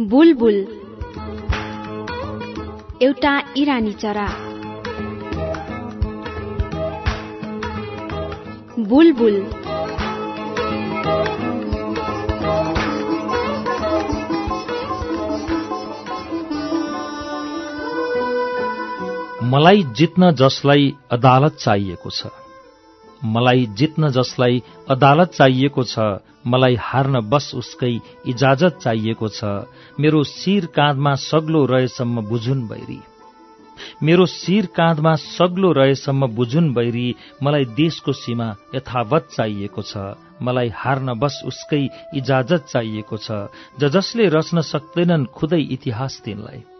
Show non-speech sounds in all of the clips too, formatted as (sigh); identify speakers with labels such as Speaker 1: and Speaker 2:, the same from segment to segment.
Speaker 1: बुलबुल। एउटा इरानी चरा। बुलबुल।
Speaker 2: मलाई जित्न जसलाई अदालत चाहिएको छ। मलाई जित्न जसलाई अदालत चाहिएको छ मलाई हार्न बस उसकै इजाजत चाहिएको छ। मेरो शिर काँधमा सग्लो रहेसम्म बुझुन बैरी। मेरो शिर काँधमा सग्लो रहेसम्म बुझुन बैरी मलाई देशको सीमा यथावत चाहिएको छ। मलाई हार्न बस उसकै इजाजत चाहिएको छ। ज जसले रच्न सक्दैनन् खुदै इतिहास तिनलाई।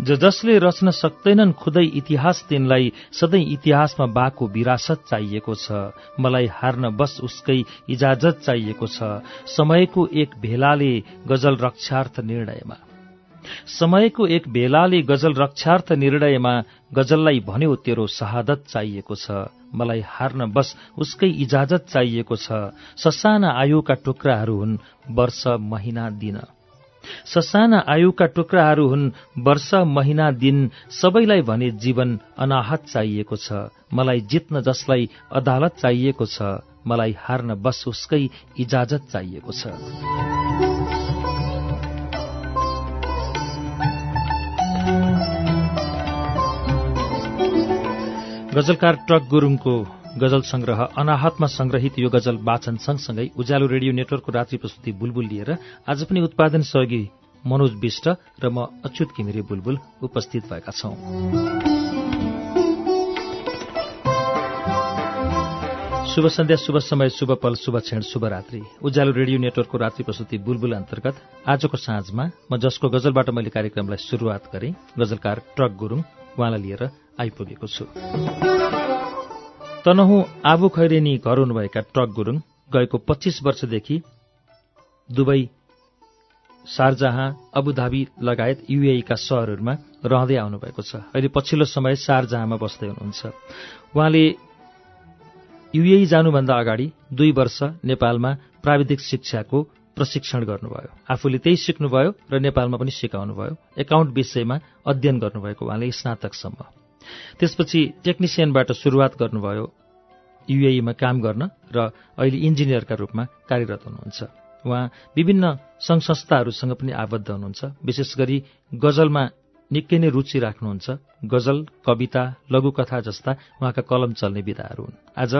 Speaker 2: ज जसले रच्न सक्दैनन् खुदै इतिहास तिनलाई सधैँ इतिहासमा बाको विरासत चाहिएको छ। मलाई हार्न बस उसकै इजाजत चाहिएको छ। समयको एक भेलाले गजल रक्षार्थ निर्णयमा। समयको एक भेलाले गजल रक्षार्थ निर्णयमा गजललाई भन्यो तेरो शहादत चाहिएको छ। मलाई हार्न बस उसकै इजाजत चाहिएको छ। ससाना आयुका टुक्राहरू हुन् वर्ष महिना दिन। ससाना आयुका टुक्राहरू हुन् वर्ष महिना दिन सबैलाई भने जीवन अनाहत चाहिएको छ। मलाई जित्न जसलाई अदालत चाहिएको छ मलाई हार्न बस उसकै इजाजत चाहिएको छ। गजलकार ट्रक गुरूङको गजल संग्रह अनाहतमा संग्रहित यो गजल वाचन सँगसँगै उज्यालो रेडियो नेटवर्कको रात्रि प्रस्तुति बुलबुल लिएर आज पनि उत्पादन सहयोगी मनोज विष्ट र म अच्युत घिमिरे बुलबुल उपस्थित भएका छौं। शुभ सन्ध्या शुभ समय शुभ पल शुभ क्षण शुभ रात्रि। उज्यालो रेडियो नेटवर्कको रात्रि प्रस्तुति बुलबुल अन्तर्गत आजको साँझमा म जसको गजलबाट मैले कार्यक्रमलाई शुरूआत गरेँ गजलकार ट्रक गुरूङ उहाँलाई लिएर आइपुगेको छु। तनहु आबु खैरेनी घर हुनुभएका ट्रक गुरूङ गएको पच्चिस वर्षदेखि दुबई शारजहाँ अबुधाबी लगायत युएईका सहरहरूमा रहँदै आउनुभएको छ। अहिले पछिल्लो समय शारजहाँमा बस्दै हुनुहुन्छ। उहाँले युएई जानुभन्दा अगाडि दुई वर्ष नेपालमा प्राविधिक शिक्षाको प्रशिक्षण गर्नुभयो। आफूले त्यही सिक्नुभयो र नेपालमा पनि सिकाउनुभयो। एकाउन्ट विषयमा अध्ययन गर्नुभएको उहाँले स्नातकसम्म त्यसपछि टेक्निसियनबाट सुरुवात गर्नुभयो। युएईमा काम गर्न र अहिले इन्जिनियरका रूपमा कार्यरत हुनुहुन्छ। उहाँ विभिन्न सङ्घ संस्थाहरूसँग पनि आबद्ध हुनुहुन्छ। विशेष गरी गजलमा निकै नै रुचि राख्नुहुन्छ। गजल कविता लघुकथा जस्ता उहाँका कलम चल्ने विधाहरू हुन्। आज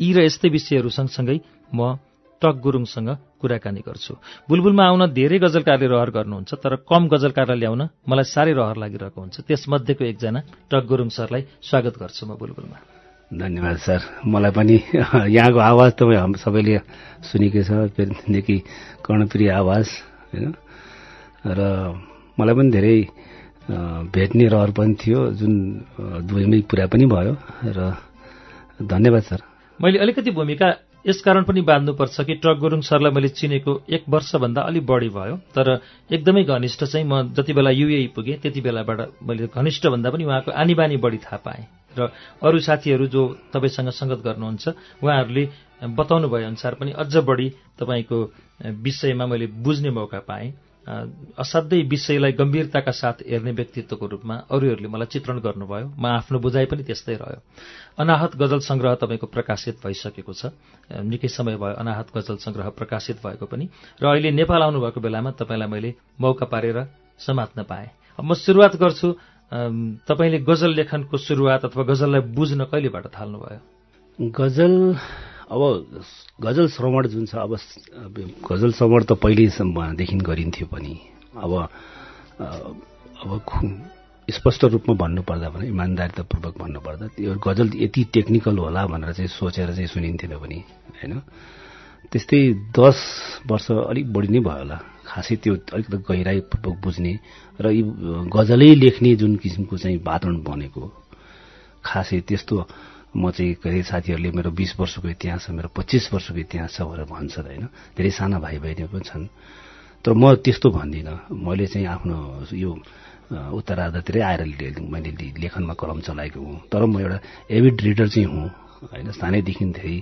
Speaker 2: यी र यस्तै विषयहरू सँगसँगै म टक गुरुङसँग कुराकानी गर्छु। बुलबुलमा आउन धेरै गजलकारले रहर गर्नुहुन्छ तर कम गजलकारलाई ल्याउन मलाई साह्रै रहर लागिरहेको हुन्छ। त्यसमध्येको एकजना टक गुरुङ सरलाई स्वागत गर्छु म बुलबुलमा।
Speaker 3: धन्यवाद सर। मलाई पनि (laughs) यहाँको आवाज त सबैले सुनेकै छ देखि कर्णप्रिय आवाज होइन? र मलाई पनि धेरै भेट्ने रहर पनि थियो जुन दुवैमै पुरा पनि भयो र धन्यवाद सर।
Speaker 2: मैले अलिकति भूमिका यसकारण पनि बाँध्नुपर्छ कि ट्रक गुरुङ सरलाई मैले चिनेको एक वर्षभन्दा अलिक बढी भयो। तर एकदमै घनिष्ठ चाहिँ म जति बेला युए पुगेँ त्यति बेलाबाट मैले घनिष्ठभन्दा पनि उहाँको आनी बानी बढी थाहा पाएँ। र अरू साथीहरू जो तपाईँसँग सङ्गत गर्नुहुन्छ उहाँहरूले बताउनु भए अनुसार पनि अझ बढी तपाईँको विषयमा मैले बुझ्ने मौका पाएँ। असाध्यै विषयलाई गम्भीरताका साथ हेर्ने व्यक्तित्वको रूपमा अरूहरूले मलाई चित्रण गर्नुभयो। म आफ्नो बुझाइ पनि त्यस्तै रह्यो। अनाहत गजल संग्रह तपाईँको प्रकाशित भइसकेको छ। निकै समय भयो अनाहत गजल संग्रह प्रकाशित भएको पनि। र अहिले नेपाल आउनुभएको बेलामा तपाईँलाई मैले मौका पारेर समात्न पाएँ। म सुरुवात गर्छु तपाईँले गजल लेखनको सुरुवात अथवा गजललाई बुझ्न कहिलेबाट थाल्नुभयो?
Speaker 3: गजल अब गजल श्रवण जुन छ अब गजल श्रवण त पहिलेदेखि गरिन्थ्यो पनि। अब अब स्पष्ट रूपमा भन्नुपर्दा भने इमान्दारितापूर्वक भन्नुपर्दा यो गजल यति टेक्निकल होला भनेर चाहिँ सोचेर चाहिँ सुनिन्थेन पनि होइन? त्यस्तै दस वर्ष अलिक बढी नै भयो होला। खासै त्यो अलिकति गहिराईपूर्वक बुझ्ने र यी गजलै लेख्ने जुन किसिमको चाहिँ वातावरण बनेको खासै त्यस्तो म चाहिँ कहिले साथीहरूले मेरो बिस वर्षको इतिहास छ मेरो पच्चिस वर्षको इतिहास छ भनेर भन्छन् होइन? धेरै साना भाइ बहिनी पनि छन्। तर म त्यस्तो भन्दिनँ। मैले चाहिँ आफ्नो यो उत्तरार्धतिरै आएर मैले लेखनमा कलम चलाएको हुँ। तर म एउटा एभिड रिडर चाहिँ हुँ होइन? सानैदेखि धेरै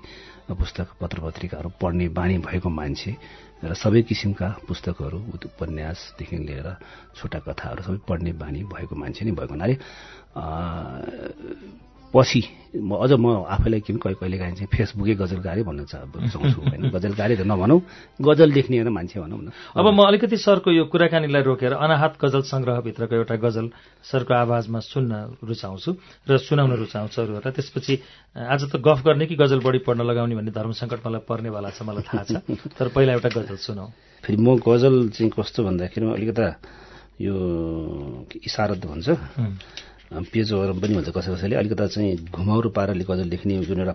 Speaker 3: पुस्तक पत्र पत्रिकाहरू पढ्ने बानी भएको मान्छे र सबै किसिमका पुस्तकहरू उपन्यासदेखि लिएर छोटा कथाहरू सबै पढ्ने बानी भएको मान्छे नै भएको हुनाले पछि अझ म आफैलाई किन कहिले कहिले काहीँ चाहिँ फेसबुकै गजलकारै भन्न चाहन्छु होइन। गजलकारै त नभनौँ गजल लेख्ने होइन मान्छे भनौँ न।
Speaker 2: अब म अलिकति सरको यो कुराकानीलाई रोकेर अनाहत गजल सङ्ग्रहभित्रको एउटा गजल सरको आवाजमा सुन्न रुचाउँछु र सुनाउन रुचाउँछु अरूहरूलाई। त्यसपछि आज त गफ गर्ने कि गजल बढी पढ्न लगाउने भन्ने धर्म सङ्कट मलाई पर्नेवाला छ मलाई थाहा छ। तर पहिला एउटा गजल सुनाऊ।
Speaker 3: फेरि म गजल चाहिँ कस्तो भन्दाखेरि अलिकता यो इसारत भन्छ। पेजोहरू पनि हुन्छ कसै कसैले अलिकता चाहिँ घुमाउरो पाराले गजल लेख्ने जुन एउटा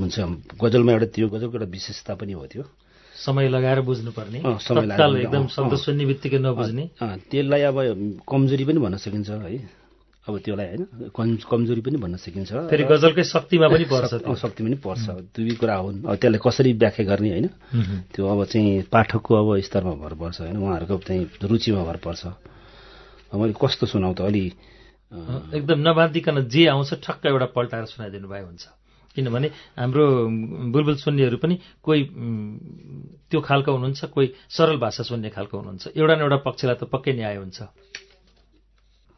Speaker 3: हुन्छ गजलमा एउटा त्यो गजलको एउटा विशेषता पनि हो त्यो।
Speaker 2: समय लगाएर बुझ्नुपर्ने। एकदम शब्द सुन्ने बित्तिकै नबुझ्ने।
Speaker 3: त्यसलाई अब कमजोरी पनि भन्न सकिन्छ है। अब त्यसलाई होइन कमजोरी पनि भन्न सकिन्छ।
Speaker 2: फेरि गजलकै शक्तिमा पनि पर्छ
Speaker 3: शक्ति पनि पर्छ। दुई कुरा हुन्। अब त्यसलाई कसरी व्याख्या गर्ने होइन? त्यो अब चाहिँ पाठकको अब स्तरमा भर पर्छ होइन? उहाँहरूको चाहिँ रुचिमा भर पर्छ। मैले कस्तो सुनाउ त अलि
Speaker 2: एकदम नबाँधिकन जे आउँछ ठक्क एउटा पल्टाएर सुनाइदिनु भए हुन्छ। किनभने हाम्रो बुलबुल सुन्नेहरू पनि कोही त्यो खालको हुनुहुन्छ कोही सरल भाषा सुन्ने खालको हुनुहुन्छ। एउटा न एउटा पक्षलाई त पक्कै न्याय हुन्छ।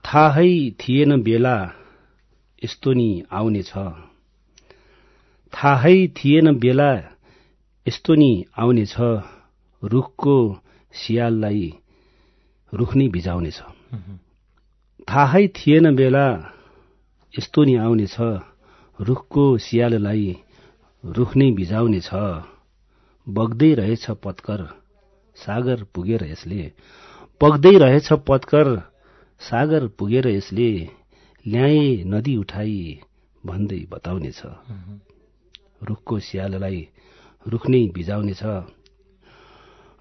Speaker 3: थाहै थिएन बेला यस्तो नि आउनेछ थाहै थिएन बेला यस्तो नि आउनेछ रुखको सियाललाई रुख नै भिजाउनेछ थाहै थिएन बेला यस्तो नि आउनेछ रुखको सियाललाई रुख नै भिजाउने बग्दै रहेछ पत्कर सागर पुगेर यसले। बग्दै रहेछ पत्कर सागर पुगेर यसले। ल्याए नदी उठाई भन्दै बताउने छ। रुखको सियाललाई रुख नै भिजाउने छ।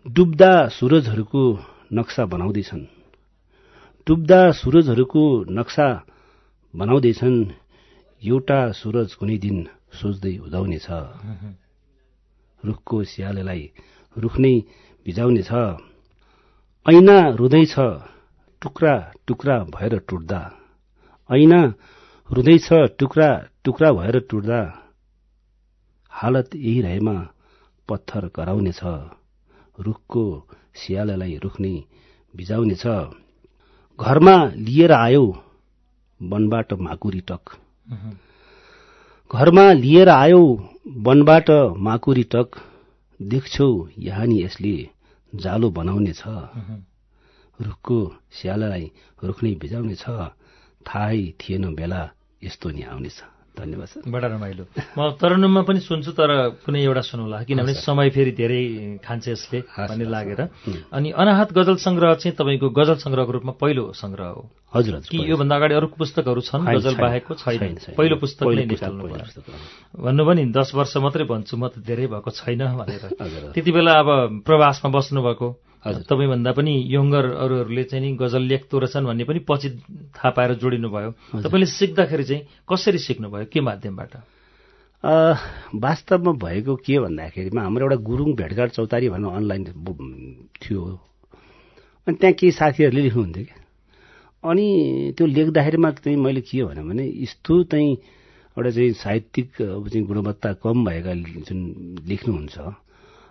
Speaker 3: डुब्दा सुरजहरूको नक्सा बनाउँदैछन्। डुब्दा सुरजहरूको नक्सा बनाउँदैछन्। एउटा सुरज कुनै दिन सोच्दै उदाउनेछ। रुखको स्यालेलाई रुख नै भिजाउनेछ ऐना रुँदैछ टुक्रा टुक्रा भएर टुट्दा। ऐना रुँदैछ टुक्रा टुक्रा भएर टुट्दा। हालत यही रहेमा पत्थर कराउनेछ। रुखको सियाललाई रुख नै भिजाउनेछ घरमा लिएर आयो वनबाट माकुरी टक। घरमा लिएर आयो वनबाट माकुरी टक। देख्छौ यहाँ नि यसले जालो बनाउने छ रुखको स्याललाई रुख नै भिजाउने छ थाहै थिएन बेला यस्तो नि आउनेछ। धन्यवाद सर।
Speaker 2: बडा रमाइलो। म तरन्नुममा पनि सुन्छु तर कुनै एउटा सुनौला किनभने समय फेरि धेरै खान्छ यसले भन्ने लागेर। अनि अनाहत गजल सङ्ग्रह चाहिँ तपाईँको गजल सङ्ग्रहको रूपमा पहिलो सङ्ग्रह हो।
Speaker 3: हजुर
Speaker 2: कि योभन्दा अगाडि अरू पुस्तकहरू छन्? गजल बाहेकको छैन। पहिलो पुस्तक नै निकाल्नु भन्नु पनि दस वर्ष मात्रै भन्छु म त धेरै भएको छैन भनेर। त्यति बेला अब प्रवासमा बस्नुभएको। तपाईँभन्दा पनि यङ्गर अरूहरूले चाहिँ नि गजल लेख्दो रहेछन् भन्ने पनि पछि थाहा पाएर जोडिनु भयो तपाईँले सिक्दाखेरि चाहिँ कसरी सिक्नुभयो के माध्यमबाट?
Speaker 3: वास्तवमा भएको के भन्दाखेरिमा हाम्रो एउटा गुरुङ भेटघाट चौतारी भन्नु अनलाइन थियो। अनि त्यहाँ केही साथीहरूले लेख्नुहुन्थ्यो क्या। अनि त्यो लेख्दाखेरिमा चाहिँ मैले के भने यस्तो चाहिँ एउटा चाहिँ साहित्यिक अब चाहिँ गुणवत्ता कम भएका जुन लेख्नुहुन्छ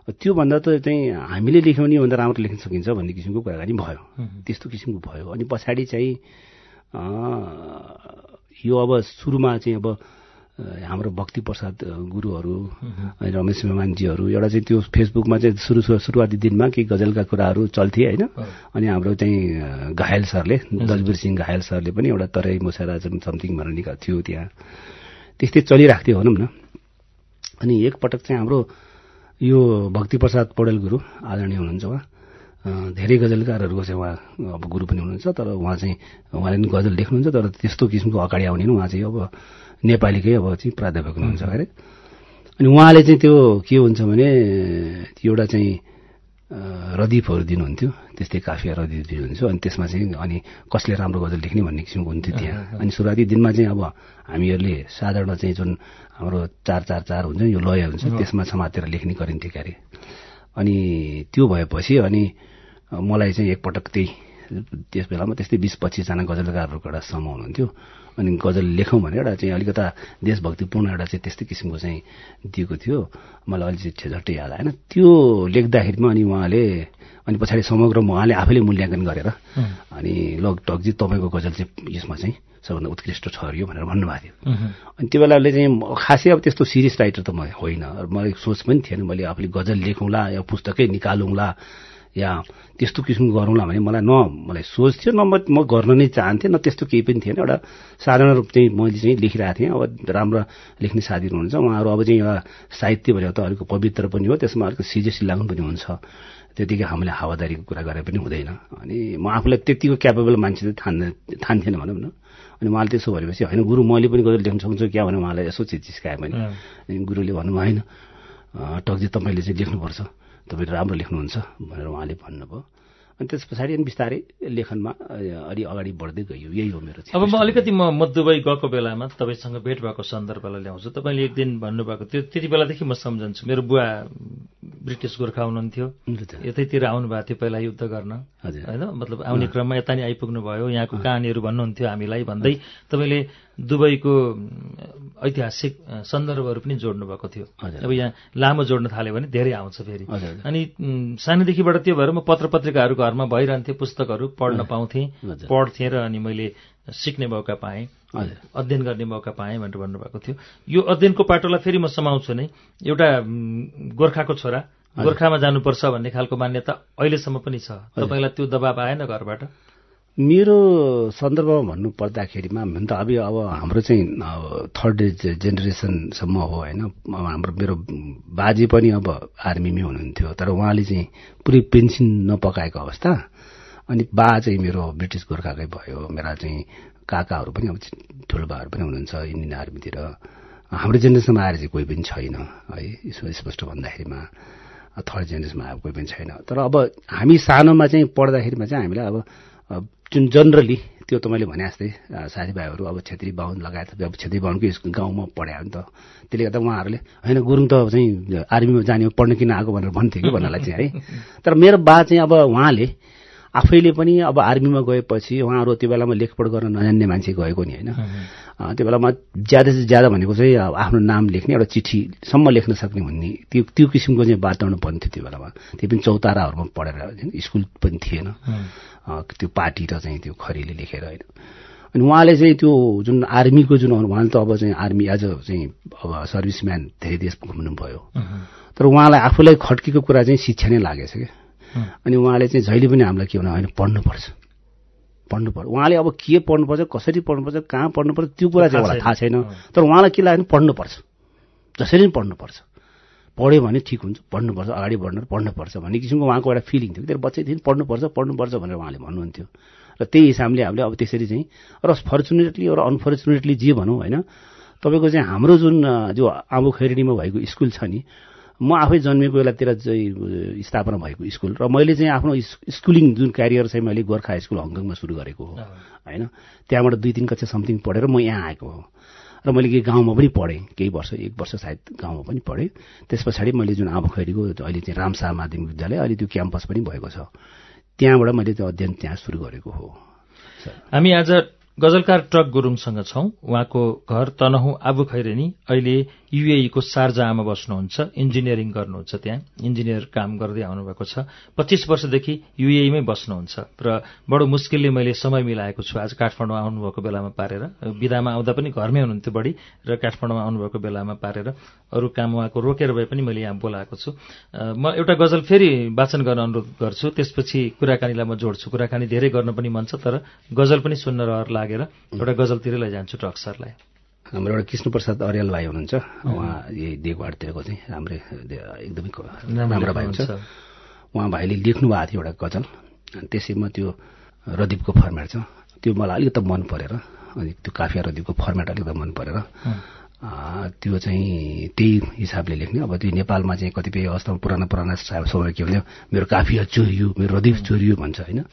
Speaker 3: त्योभन्दा त चाहिँ हामीले लेख्यौँ नि भन्दा राम्रो लेख्न सकिन्छ भन्ने किसिमको कुराकानी भयो। त्यस्तो किसिमको भयो। अनि पछाडि चाहिँ यो अब सुरुमा चाहिँ अब हाम्रो भक्ति प्रसाद गुरुहरू रमेश मेमानजीहरू एउटा चाहिँ त्यो फेसबुकमा चाहिँ सुरु सुरुवाती दिनमा केही गजलका कुराहरू चल्थे होइन। अनि हाम्रो चाहिँ घायल सरले दलवीर सिंह घायल सरले पनि एउटा तराई मुसेरा समथिङ भनेर निका थियो त्यहाँ। त्यस्तै चलिरहेको थियो भनौँ न। अनि एकपटक चाहिँ हाम्रो यो भक्ति प्रसाद पौडेल गुरु आदरणीय हुनुहुन्छ उहाँ। धेरै गजलकारहरूको चाहिँ उहाँ अब गुरु पनि हुनुहुन्छ तर उहाँ चाहिँ उहाँले पनि गजल लेख्नुहुन्छ तर त्यस्तो किसिमको अगाडि आउने उहाँ चाहिँ अब नेपालीकै अब चाहिँ प्राध्यापक हुनुहुन्छ अरे अनि उहाँले चाहिँ त्यो के हुन्छ भने एउटा चाहिँ रदीपहरू दिनुहुन्थ्यो त्यस्तै काफिया रदीप दिनुहुन्थ्यो अनि त्यसमा चाहिँ अनि कसले राम्रो गजल लेख्ने भन्ने किसिमको हुन्थ्यो त्यहाँ। अनि सुरुवाती दिनमा चाहिँ अब हामीहरूले साधारण चाहिँ जुन हाम्रो चार चार चार हुन्छ यो लय हुन्छ त्यसमा समातेर लेख्ने गरिन्थ्यो क्यारे। अनि त्यो भएपछि अनि मलाई चाहिँ एकपटक त्यही त्यस बेलामा त्यस्तै बिस पच्चिसजना गजलकारहरूको एउटा समूह हुनुहुन्थ्यो अनि गजल लेखौँ भने एउटा चाहिँ अलिकता देशभक्तिपूर्ण एउटा चाहिँ त्यस्तै किसिमको चाहिँ दिएको थियो। मलाई अलि चाहिँ झट्टै याद आएन। त्यो लेख्दाखेरिमा अनि उहाँले अनि पछाडि समग्र उहाँले आफैले मूल्याङ्कन गरेर अनि ल टकजी तपाईँको गजल चाहिँ यसमा चाहिँ सबभन्दा उत्कृष्ट ठहरियो भनेर भन्नुभएको थियो। अनि त्यो बेलाले चाहिँ खासै अब त्यस्तो सिरियस राइटर त म होइन। मलाई सोच पनि थिएन। मैले आफूले गजल लेखौँला या पुस्तकै निकालौँला या त्यस्तो किसिमको गरौँला भने मलाई न मलाई सोच थियो न म गर्न नै चाहन्थेँ न त्यस्तो केही पनि थिएन। एउटा साधारण रूप चाहिँ मैले चाहिँ लेखिरहेको थिएँ। अब राम्रो लेख्ने साथीहरू हुनुहुन्छ उहाँहरू अब चाहिँ एउटा साहित्य भनेको त अलिक पवित्र पनि हो त्यसमा अलिक सिरियसली लाग्नु पनि हुन्छ। त्यतिकै हामीले हावादारीको कुरा गरे पनि हुँदैन। अनि म आफूलाई त्यतिको क्यापेबल मान्छे चाहिँ ठान्ने ठान्थेन भनौँ न। अनि उहाँले त्यसो भनेपछि होइन गुरु मैले पनि गएर लेख्न सक्छु क्या? भने उहाँलाई यसो चिचिस्काएँ मैले अनि गुरुले भन्नुभयो होइन टक्जी तपाईँले चाहिँ लेख्नुपर्छ। तपाईँले राम्रो लेख्नुहुन्छ भनेर उहाँले भन्नुभयो। अनि त्यस पछाडि अनि बिस्तारै लेखनमा अलि अगाडि बढ्दै गयो यही हो मेरो
Speaker 2: अब म अलिकति म म दुबई गएको बेलामा तपाईँसँग भेट भएको सन्दर्भलाई ल्याउँछु। तपाईँले एक दिन भन्नुभएको थियो त्यति बेलादेखि म सम्झन्छु। मेरो बुवा ब्रिटिस गोर्खा हुनुहुन्थ्यो। यतैतिर आउनुभएको थियो पहिला युद्ध गर्न। होइन? मतलब आउने क्रममा यता नि आइपुग्नु भयो यहाँको कहानीहरू भन्नुहुन्थ्यो हामीलाई भन्दै। तपाईँले दुबईको ऐतिहासिक सन्दर्भहरू पनि जोड्नु भएको थियो। अब यहाँ लामो जोड्न थाल्यो भने धेरै आउँछ फेरि। अनि सानैदेखिबाट त्यो भएर म पत्र पत्रिकाहरू घरमा भइरहन्थेँ पुस्तकहरू पढ्न पाउँथेँ। पढ्थेँ र अनि मैले सिक्ने मौका पाएँ। अध्ययन गर्ने मौका पाएँ भनेर भन्नुभएको थियो। यो अध्ययनको पाटोलाई फेरि म समाउँछु नै। एउटा गोर्खाको छोरा। गोर्खामा जानुपर्छ भन्ने खालको मान्यता अहिलेसम्म पनि छ। तपाईँलाई त्यो दबाब आएन घरबाट?
Speaker 3: मेरो सन्दर्भमा भन्नु पर्दाखेरिमा हुन त अब अब हाम्रो चाहिँ थर्ड जेनेरेसनसम्म हो होइन? हाम्रो मेरो बाजे पनि अब आर्मीमै हुनुहुन्थ्यो तर उहाँले चाहिँ पुरै पेन्सन नपकाएको अवस्था। अनि बा चाहिँ मेरो ब्रिटिस गोर्खाकै भयो मेरा चाहिँ काकाहरू पनि अब ठुलो बाहरू पनि हुनुहुन्छ इन्डियन आर्मीतिर। हाम्रो जेनेरेसनमा आएर चाहिँ कोही पनि छैन है? स्पष्ट भन्दाखेरिमा थर्ड जेनेरेसनमा कोही पनि छैन। तर अब हामी सानोमा चाहिँ पढ्दाखेरिमा चाहिँ हामीलाई अब जुन जनरली त्यो त मैले भने जस्तै साथीभाइहरू अब छेत्री बाहुन लगायत अब छेत्री बाहुनकै गाउँमा पढायो नि त त्यसले गर्दा उहाँहरूले होइन गुरुङ त चाहिँ आर्मीमा जाने पढ्न किन आएको भनेर भन्थ्यो कि? भन्नलाई चाहिँ है। (laughs) तर मेरो बा चाहिँ अब उहाँले आफैले पनि अब आर्मीमा गएपछि उहाँहरू त्यो बेलामा लेखपढ गर्न नजान्ने मान्छे गएको नि होइन। त्यो बेलामा ज्यादा से ज्यादा भनेको चाहिँ आफ्नो नाम लेख्ने एउटा चिठीसम्म लेख्न सक्ने भन्ने त्यो त्यो किसिमको चाहिँ वातावरण बन्थ्यो त्यो बेलामा। त्यो पनि चौताराहरूमा पढेर स्कुल पनि थिएन। त्यो पार्टी र चाहिँ त्यो खरीले लेखेर होइन। अनि उहाँले चाहिँ त्यो जुन आर्मीको जुन उहाँले त अब चाहिँ आर्मी एज अ चाहिँ अब सर्भिसम्यान धेरै देश घुम्नुभयो। तर उहाँलाई आफूलाई खड्केको कुरा चाहिँ शिक्षा नै लागेछ क्या। अनि उहाँले चाहिँ जहिले पनि हामीलाई के भन्नु होइन पढ्नुपर्छ। पढ्नुपर्छ। उहाँले अब के पढ्नुपर्छ कसरी पढ्नुपर्छ कहाँ पढ्नुपर्छ त्यो कुरा चाहिँ उहाँलाई थाहा छैन। तर उहाँलाई के लाग्यो भने पढ्नुपर्छ। जसरी पनि पढ्नुपर्छ। पढ्यो भने ठिक हुन्छ पढ्नुपर्छ अगाडि बढ्नु पढ्नुपर्छ भन्ने किसिमको उहाँको एउटा फिलिङ थियो त्यो बच्चैदेखि पढ्नुपर्छ पढ्नुपर्छ भनेर उहाँले भन्नुहुन्थ्यो। र त्यही हिसाबले हामीले अब त्यसरी चाहिँ र फर्चुनेटली र अनफर्चुनेटली जे भनौँ होइन तपाईँको चाहिँ हाम्रो जुन जो खैरेनीमा भएको स्कुल छ नि म आफै जन्मेको बेलातिर चाहिँ स्थापना भएको स्कुल र मैले चाहिँ आफ्नो स्कुलिङ जुन क्यारियर चाहिँ मैले गोर्खा स्कुल हङकङमा सुरु गरेको हो होइन। त्यहाँबाट दुई तिन कक्षा समथिङ पढेर म यहाँ आएको हो। र मैले केही गाउँमा पनि पढेँ। केही वर्ष एक वर्ष सायद गाउँमा पनि पढेँ। त्यस पछाडि मैले जुन आबो खैरीको अहिले चाहिँ रामसा माध्यमिक विद्यालय अहिले त्यो क्याम्पस पनि भएको छ। त्यहाँबाट मैले त्यो अध्ययन त्यहाँ सुरु गरेको हो।
Speaker 2: हामी आज गजलकार ट्रक गुरुङसँग छौं। उहाँको घर तनहु आबु खैरेनी। अहिले युएईको सारजामा बस्नुहुन्छ इन्जिनियरिङ गर्नुहुन्छ त्यहाँ। इन्जिनियर काम गर्दै आउनुभएको छ। पच्चिस वर्षदेखि युएईमै बस्नुहुन्छ र बडो मुस्किलले मैले समय मिलाएको छु। आज काठमाडौँ आउनुभएको बेलामा पारेर विदामा आउँदा पनि घरमै हुनुहुन्थ्यो बढी र काठमाडौँमा आउनुभएको बेलामा पारेर अरू काम उहाँको रोकेर भए पनि मैले यहाँ बोलाएको छु। म एउटा गजल फेरि वाचन गर्न अनुरोध गर्छु। त्यसपछि कुराकानीलाई म जोड्छु। कुराकानी धेरै गर्न पनि मन छ तर गजल पनि सुन्न रहर लागेर एउटा गजलतिरै लैजान्छु ट्रक सरलाई।
Speaker 3: हाम्रो एउटा कृष्णप्रसाद अर्याल भाइ हुनुहुन्छ। उहाँ यही देगवाडतिरको चाहिँ राम्रै एकदमै राम्रो भाइ हुन्छ उहाँ भाइले लेख्नु भएको थियो एउटा गजल त्यसैमा त्यो रदीपको फर्मेट छ। त्यो मलाई अलिकति मन परेर अनि त्यो काफिया रदीपको फर्मेट अलिकति मन परेर त्यो चाहिँ त्यही हिसाबले लेख्ने। अब त्यो नेपालमा चाहिँ कतिपय अवस्थामा पुराना पुराना समय के भन्यो मेरो काफिया चोरियो मेरो रदीप चोरियो भन्छ होइन?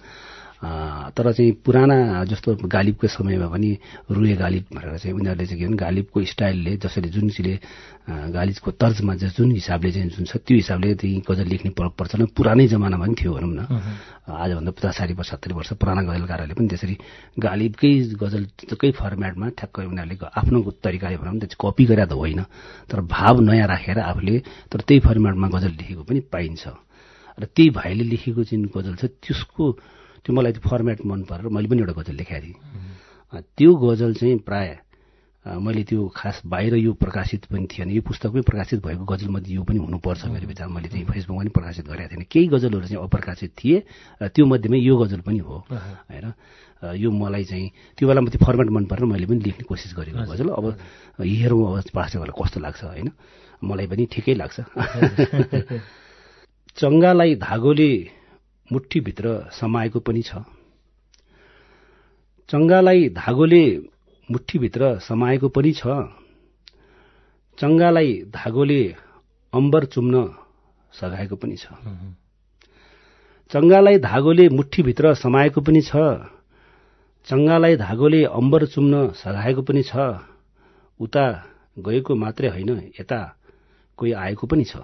Speaker 3: तर चाहिँ पुराना जस्तो गालिबको समयमा पनि रुए गालिब भनेर चाहिँ उनीहरूले चाहिँ के भने गालिबको स्टाइलले जसरी जुन चाहिँ गालिबको तर्जमा जुन हिसाबले चाहिँ जुन छ त्यो हिसाबले त्यही गजल लेख्ने प्रचलन पुरानै जमानामा पनि थियो भनौँ न। आजभन्दा पचास साठी वर्ष सत्तरी वर्ष पुराना गजलकारहरूले पनि त्यसरी गालिबकै गजलकै फर्मेटमा ठ्याक्क उनीहरूले आफ्नो तरिकाले भनौँ त्यो कपी गरेर त होइन तर भाव नयाँ राखेर आफूले तर त्यही फर्मेटमा गजल लेखेको पनि पाइन्छ। र त्यही भाइले लेखेको जुन गजल छ त्यसको त्यो मलाई त्यो फर्मेट मन परेर मैले पनि एउटा गजल लेखाएको थिएँ। त्यो गजल चाहिँ प्राय मैले त्यो खास बाहिर यो प्रकाशित पनि थिएन यो पुस्तकमै प्रकाशित भएको गजलमध्ये यो पनि हुनुपर्छ मेरो विचार मैले चाहिँ फेसबुकमा पनि प्रकाशित गरेको थिएन। केही गजलहरू चाहिँ अप्रकाशित थिए र त्यो मध्येमै यो गजल पनि हो होइन? यो मलाई चाहिँ त्यो बेलामा त्यो फर्मेट मन परेर मैले पनि लेख्ने कोसिस गरेको गजल। अब हेरौँ अब पाठकहरूलाई कस्तो लाग्छ होइन? मलाई पनि ठिकै लाग्छ। (laughs) चङ्गालाई धागोले मुठीभित्र समाएको पनि छ। चङ्गालाई धागोले मुठीभित्र समाएको पनि छ। चङ्गालाई धागोले अम्बर चुम्न सघाएको पनि छ। चङ्गालाई धागोले मुठीभित्र समाएको पनि छ। चङ्गालाई धागोले अम्बर चुम्न सघाएको पनि छ। उता गएको मात्रै होइन यता कोही आएको पनि छ।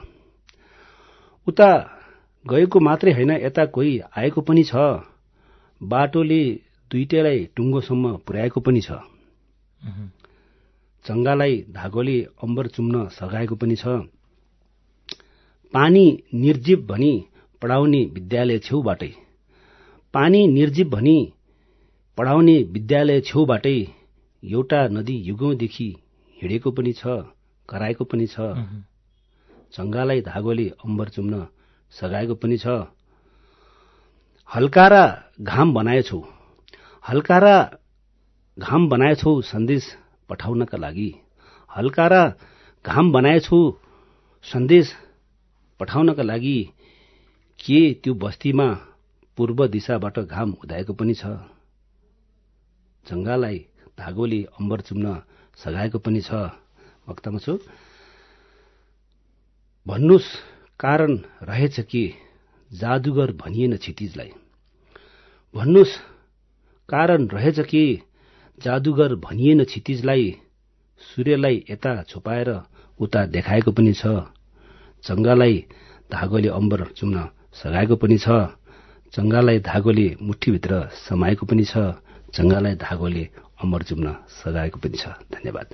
Speaker 3: उता गएको मात्रै होइन यता कोही आएको पनि छ। बाटोले दुइटैलाई टुङ्गोसम्म पुर्याएको पनि छ। चङ्गालाई धागोले अम्बर चुम्न सघाएको पनि छ। पानी निर्जीव भनी पढाउने विद्यालय छेउबाटै पानी निर्जीव भनी पढाउने विद्यालय छेउबाटै एउटा नदी युगौँदेखि हिँडेको पनि छ कराएको पनि छ। चङ्गालाई धागोले अम्बर चुम्न सघाएको पनि छ। हल्कारा घाम बनाएछौ हल्कारा घाम बनाएछौ सन्देश पठाउनका लागि। हल्कारा घाम बनाएछौ सन्देश पठाउनका लागि के त्यो बस्तीमा पूर्व दिशाबाट घाम उदाएको पनि छ। जङ्गालाई धागोले अम्बर चुम्न सघाएको पनि छ। वक्तामा छु। भन्नुहोस् कारण रहेछ कि जादुगर भनिएन क्षितिजलाई। भन्नुहोस् कारण रहेछ कि जादुगर भनिएन क्षितिजलाई सूर्यलाई यता छुपाएर उता देखाएको पनि छ चङ्गालाई धागोले अम्बर चुम्न सघाएको पनि छ चङ्गालाई धागोले मुठीभित्र समाएको पनि छ चङ्गालाई धागोले अम्बर चुम्न सघाएको पनि छ। धन्यवाद।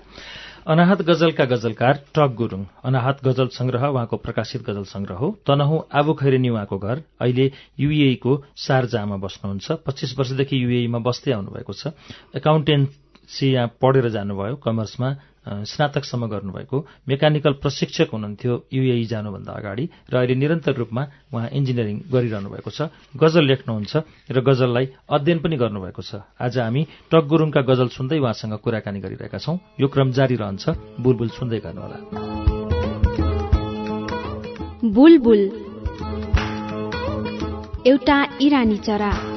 Speaker 2: अनाहत गजलका गजलकार टक गुरूङ। अनाहत गजल संग्रह उहाँको प्रकाशित गजल संग्रह हो। तनहु आबु खैरेनी उहाँको घर। अहिले युएईको सारजामा बस्नुहुन्छ। पच्चिस वर्षदेखि युएईमा बस्दै आउनुभएको छ। एकाउन्टेन्सी यहाँ पढेर जानुभयो कमर्समा। स्नातकसम्म गर्नुभएको मेकानिकल प्रशिक्षक हुनुहुन्थ्यो युएई जानुभन्दा अगाडि र अहिले निरन्तर रूपमा उहाँ इन्जिनियरिङ गरिरहनु भएको छ। गजल लेख्नुहुन्छ र गजललाई अध्ययन पनि गर्नुभएको छ। आज हामी टक गुरुङका गजल सुन्दै उहाँसँग कुराकानी गरिरहेका छौं। यो क्रम जारी रहन्छ। बुलबुल सुन्दै गर्नुहोला।
Speaker 1: एउटा इरानी चरा।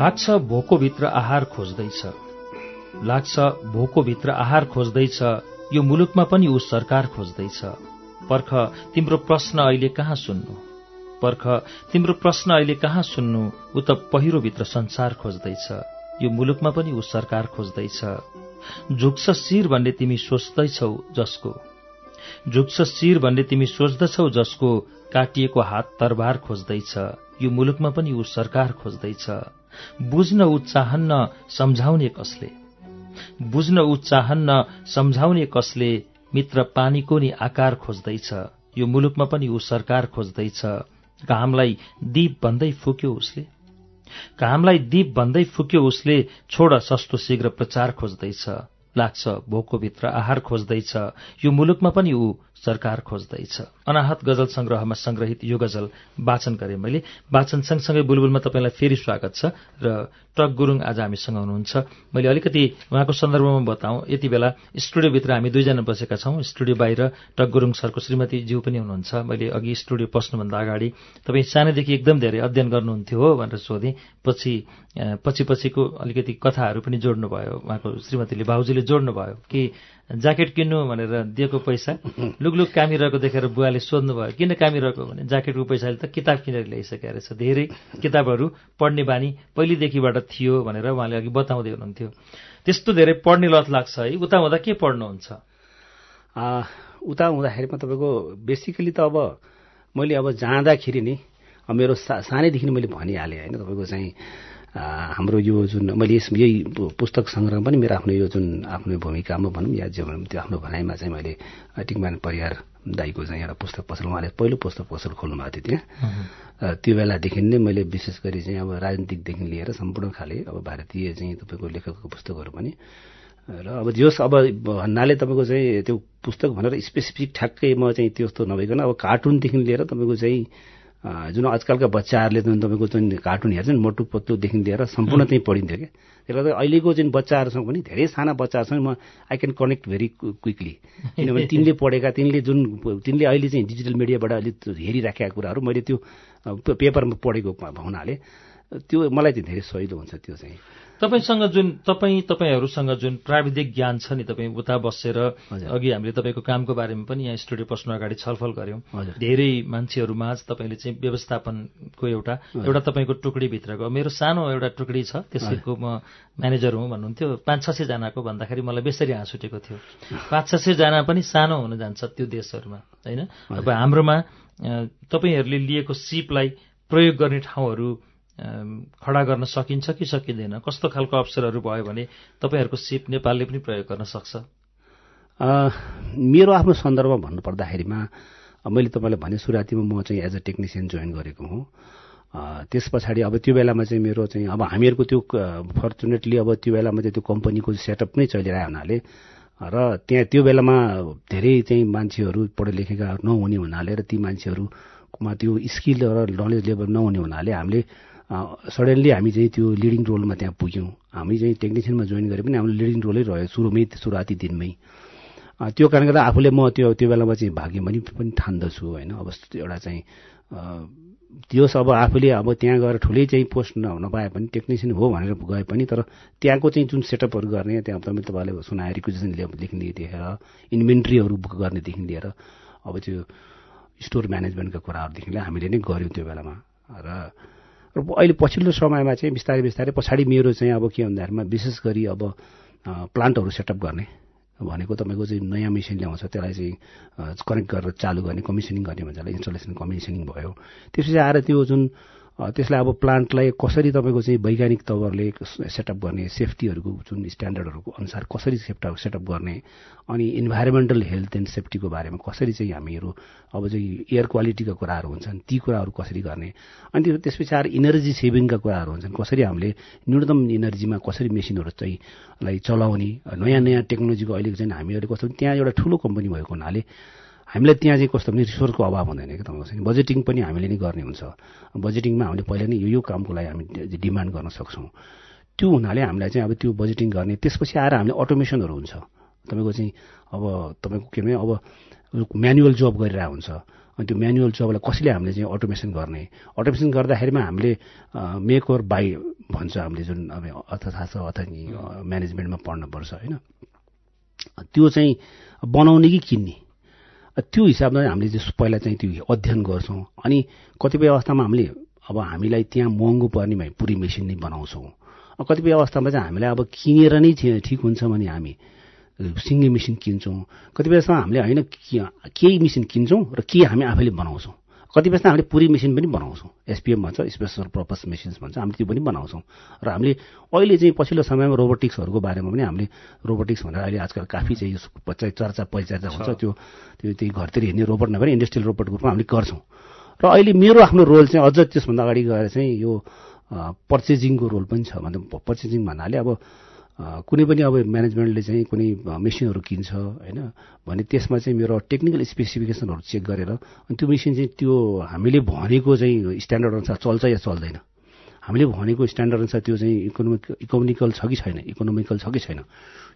Speaker 2: लाग्छ भोकोभित्र आहार खोज्दैछ। लाग्छ भोकोभित्र आहार खोज्दैछ यो मुलुकमा पनि ऊ सरकार खोज्दैछ। पर्ख तिम्रो प्रश्न अहिले कहाँ सुन्नु? पर्ख तिम्रो प्रश्न अहिले कहाँ सुन्नु? ऊ त पहिरोभित्र संसार खोज्दैछ। यो मुलुकमा पनि ऊ सरकार खोज्दैछ। झुक्छ शिर भन्ने तिमी सोच्दैछौ जसको। झुक्छ शिर भन्ने तिमी सोच्दछौ जसको काटिएको हात तरबार खोज्दैछ। यो मुलुकमा पनि ऊ सरकार खोज्दैछ। बुझ्न ऊ चाहन्न सम्झाउने कसले? बुझ्न ऊ चाहन्न सम्झाउने कसले मित्र पानीको नि आकार खोज्दैछ? यो मुलुकमा पनि ऊ सरकार खोज्दैछ। घामलाई दीप भन्दै फुक्यो उसले। घामलाई दीप भन्दै फुक्यो उसले छोड सस्तो शीघ्र प्रचार खोज्दैछ। लाग्छ भोकोभित्र आहार खोज्दैछ। यो मुलुकमा पनि ऊ सरकार खोज्दैछ। अनाहत गजल संग्रहमा संग्रहित यो गजल वाचन गरेँ मैले। वाचन सँगसँगै बुलबुलमा तपाईँलाई फेरि स्वागत छ र टक गुरुङ आज हामीसँग हुनुहुन्छ। मैले अलिकति उहाँको सन्दर्भमा बताउँ यति बेला स्टुडियोभित्र हामी दुईजना बसेका छौँ। स्टुडियो बाहिर टक गुरुङ सरको श्रीमतीज्यू पनि हुनुहुन्छ। मैले अघि स्टुडियो पस्नुभन्दा अगाडि तपाईँ सानैदेखि एकदम धेरै अध्ययन गर्नुहुन्थ्यो हो भनेर सोधेँ। पछि पछि पछिको अलिकति कथाहरू पनि जोड्नुभयो उहाँको श्रीमतीले भाउजूले जोड्नुभयो कि ज्याकेट किन्नु भनेर दिएको पैसा (laughs) लुगलुग कामिरहेको देखेर बुवाले सोध्नुभयो किन कामिरहेको भने ज्याकेटको पैसाले त किताब किनेर ल्याइसकेको रहेछ। धेरै किताबहरू पढ्ने बानी पहिलेदेखिबाट थियो भनेर उहाँले अघि बताउँदै हुनुहुन्थ्यो। त्यस्तो धेरै पढ्ने लत लाग्छ है। उता हुँदा के पढ्नुहुन्छ?
Speaker 3: उता हुँदाखेरिमा तपाईँको बेसिकली त अब मैले अब जाँदाखेरि नि मेरो सा सानैदेखि मैले भनिहालेँ होइन? तपाईँको चाहिँ हाम्रो यो जुन मैले यस यही पुस्तक सङ्ग्रह पनि मेरो आफ्नो यो जुन आफ्नो भूमिकामा भनौँ या जे भनौँ त्यो आफ्नो भनाइमा चाहिँ मैले टिकमान परिवार दाईको चाहिँ एउटा पुस्तक पसल उहाँले पहिलो पुस्तक पसल खोल्नु भएको थियो त्यहाँ। त्यो बेलादेखि नै मैले विशेष गरी चाहिँ अब राजनीतिकदेखि लिएर सम्पूर्ण खाले अब भारतीय चाहिँ तपाईँको लेखकको पुस्तकहरू पनि र अब जोस् अब भन्नाले तपाईँको चाहिँ त्यो पुस्तक भनेर स्पेसिफिक ठ्याक्कै म चाहिँ त्यस्तो नभइकन अब कार्टुनदेखि लिएर तपाईँको चाहिँ जुन आजकलका बच्चाहरूले जुन तपाईँको जुन कार्टुन हेर्छन् मोटु पत्लुदेखि लिएर सम्पूर्ण चाहिँ पढिन्थ्यो क्या। त्यसले गर्दा अहिलेको जुन बच्चाहरूसँग पनि धेरै साना बच्चाहरूसँग म I can connect very quickly किनभने (laughs) तिनले पढेका तिनले जुन तिनले अहिले चाहिँ डिजिटल मिडियाबाट अलिक हेरिराखेका कुराहरू मैले त्यो पेपरमा पढेको हुनाले त्यो मलाई चाहिँ धेरै सहिलो हुन्छ त्यो चाहिँ।
Speaker 2: तपाईँसँग जुन तपाईँ तपाईँहरूसँग जुन प्राविधिक ज्ञान छ नि तपाईँ उता बसेर अघि हामीले तपाईँको कामको बारेमा पनि यहाँ स्टुडियो पस्नु अगाडि छलफल गऱ्यौँ धेरै मान्छेहरूमाझ तपाईँले चाहिँ व्यवस्थापनको एउटा एउटा तपाईँको टुकडीभित्रको मेरो सानो एउटा टुकडी छ त्यसैको म म्यानेजर हुँ भन्नुहुन्थ्यो। पाँच छ सयजनाको भन्दाखेरि मलाई बेसरी हाँस उठेको थियो। पाँच छ सयजना पनि सानो हुन जान्छ त्यो देशहरूमा होइन? अब हाम्रोमा तपाईँहरूले लिएको सिपलाई प्रयोग गर्ने ठाउँहरू खडा गर्न सकिन्छ कि सकिँदैन? कस्तो खालको अवसरहरू भयो भने तपाईँहरूको सिप नेपालले पनि प्रयोग गर्न सक्छ?
Speaker 3: मेरो आफ्नो सन्दर्भमा भन्नुपर्दाखेरिमा मैले तपाईँलाई भने सुरुवातीमा म चाहिँ एज अ टेक्निसियन जोइन गरेको हुँ। त्यस पछाडि अब त्यो बेलामा चाहिँ मेरो चाहिँ अब हामीहरूको त्यो फर्चुनेटली अब त्यो बेलामा चाहिँ त्यो कम्पनीको सेटअप नै चलिरहेको हुनाले र त्यहाँ त्यो बेलामा धेरै चाहिँ मान्छेहरू पढे लेखेका नहुने हुनाले र ती मान्छेहरूमा त्यो स्किल र नलेज लेभल नहुने हुनाले हामीले सडनली हामी चाहिँ त्यो लिडिङ रोलमा त्यहाँ पुग्यौँ। हामी चाहिँ टेक्निसियनमा जोइन गरे पनि हाम्रो लिडिङ रोलै रह्यो सुरुमै सुरुवाती दिनमै। त्यो कारणले गर्दा आफूले म त्यो त्यो बेलामा चाहिँ भाग्य पनि पनि ठान्दछु होइन? अब एउटा चाहिँ त्यो अब आफूले अब त्यहाँ गएर ठुलै चाहिँ पोस्ट नपाए पनि टेक्निसियन हो भनेर गए पनि तर त्यहाँको चाहिँ जुन सेटअपहरू गर्ने त्यहाँ तपाईँ तपाईँले सुनाए रिक्वेजेसन देखेर इन्भेन्ट्रीहरू बुक गर्नेदेखि लिएर अब त्यो स्टोर म्यानेजमेन्टका कुराहरूदेखि लिएर हामीले नै गऱ्यौँ त्यो बेलामा। र र अहिले पछिल्लो समयमा चाहिँ बिस्तारै बिस्तारै पछाडि मेरो चाहिँ अब के भन्दाखेरिमा विशेष गरी अब प्लान्टहरू सेटअप गर्ने भनेको तपाईँको चाहिँ नयाँ मेसिन ल्याउँछ त्यसलाई चाहिँ कनेक्ट गरेर चालु गर्ने कमिसनिङ गर्ने भन्छ इन्स्टलेसन कमिसनिङ भयो। त्यसपछि आएर त्यो जुन त्यसलाई अब प्लान्टलाई कसरी तपाईँको चाहिँ वैज्ञानिक तवरले सेटअप गर्ने सेफ्टीहरूको जुन स्ट्यान्डर्डहरूको अनुसार कसरी सेटअप सेटअप गर्ने अनि इन्भाइरोमेन्टल हेल्थ एन्ड सेफ्टीको बारेमा कसरी चाहिँ हामीहरू अब चाहिँ एयर क्वालिटीका कुराहरू हुन्छन् ती कुराहरू कसरी गर्ने अनि त्यसपछि आएर इनर्जी सेभिङका कुराहरू हुन्छन् कसरी हामीले न्यूनतम इनर्जीमा कसरी मेसिनहरू चाहिँ लाई चलाउने नयाँ नयाँ टेक्नोलोजीको अहिलेको चाहिँ हामीहरूले कस्तो त्यहाँ एउटा ठुलो कम्पनी भएको हुनाले हामीलाई त्यहाँ चाहिँ कस्तो भने रिसोर्सको अभाव हुँदैन क्या तपाईँको बजेटिङ पनि हामीले नै गर्ने हुन्छ। बजेटिङमा हामीले पहिला नै यो यो कामको लागि हामी डिमान्ड गर्न सक्छौँ। त्यो हुनाले हामीलाई चाहिँ अब त्यो बजेटिङ गर्ने त्यसपछि आएर हामीले अटोमेसनहरू हुन्छ। तपाईँको चाहिँ अब तपाईँको के भने अब म्यानुअल जब गरिरहेको हुन्छ। अनि त्यो म्यानुअल जबलाई कसैले हामीले चाहिँ अटोमेसन गर्ने? अटोमेसन गर्दाखेरिमा हामीले मेक ओर बाई भन्छ हामीले जुन अब अर्थशास्त्र नि म्यानेजमेन्टमा पढ्नुपर्छ होइन? त्यो चाहिँ बनाउने कि किन्ने? त्यो हिसाबमा हामीले चाहिँ पहिला चाहिँ त्यो अध्ययन गर्छौँ। अनि कतिपय अवस्थामा हामीले अब हामीलाई त्यहाँ महँगो पर्ने भए पुरै मेसिन नै बनाउँछौँ। कतिपय अवस्थामा चाहिँ हामीलाई अब किनेर नै ठिक हुन्छ भने हामी सिङ्गे मेसिन किन्छौँ। कतिपय जस्तो हामीले होइन केही मेसिन किन्छौँ र केही हामी आफैले बनाउँछौँ। कतिपय हामीले पुरै मेसिन पनि बनाउँछौँ। एसपिएम भन्छ स्पेसल पर्पज मेसिन्स भन्छ हामीले त्यो पनि बनाउँछौँ। र हामीले अहिले चाहिँ पछिल्लो समयमा रोबोटिक्सहरूको बारेमा पनि हामीले रोबोटिक्स भनेर अहिले आजकल काफी चाहिँ चर्चा परिचर्चा हुन्छ। त्यो त्यो त्यही घरतिर हिँड्ने रोबोट नभएर इन्डस्ट्रियल रोबोट ग्रुपमा हामीले गर्छौँ। र अहिले मेरो आफ्नो रोल चाहिँ अझ त्यसभन्दा अगाडि गएर चाहिँ यो पर्चेजिङको रोल पनि छ। भन्दा पर्चेजिङ भन्नाले अब कुनै पनि अब म्यानेजमेन्टले चाहिँ कुनै मेसिनहरू किन्छ होइन? भने त्यसमा चाहिँ मेरो टेक्निकल स्पेसिफिकेसनहरू चेक गरेर अनि त्यो मेसिन चाहिँ त्यो हामीले भनेको चाहिँ स्ट्यान्डर्ड अनुसार चल्छ या चल्दैन? हामीले भनेको स्ट्यान्डर्ड अनुसार त्यो चाहिँ इकोनोमिक इकोनोमिकल छ कि छैन इकोनोमिकल छ कि छैन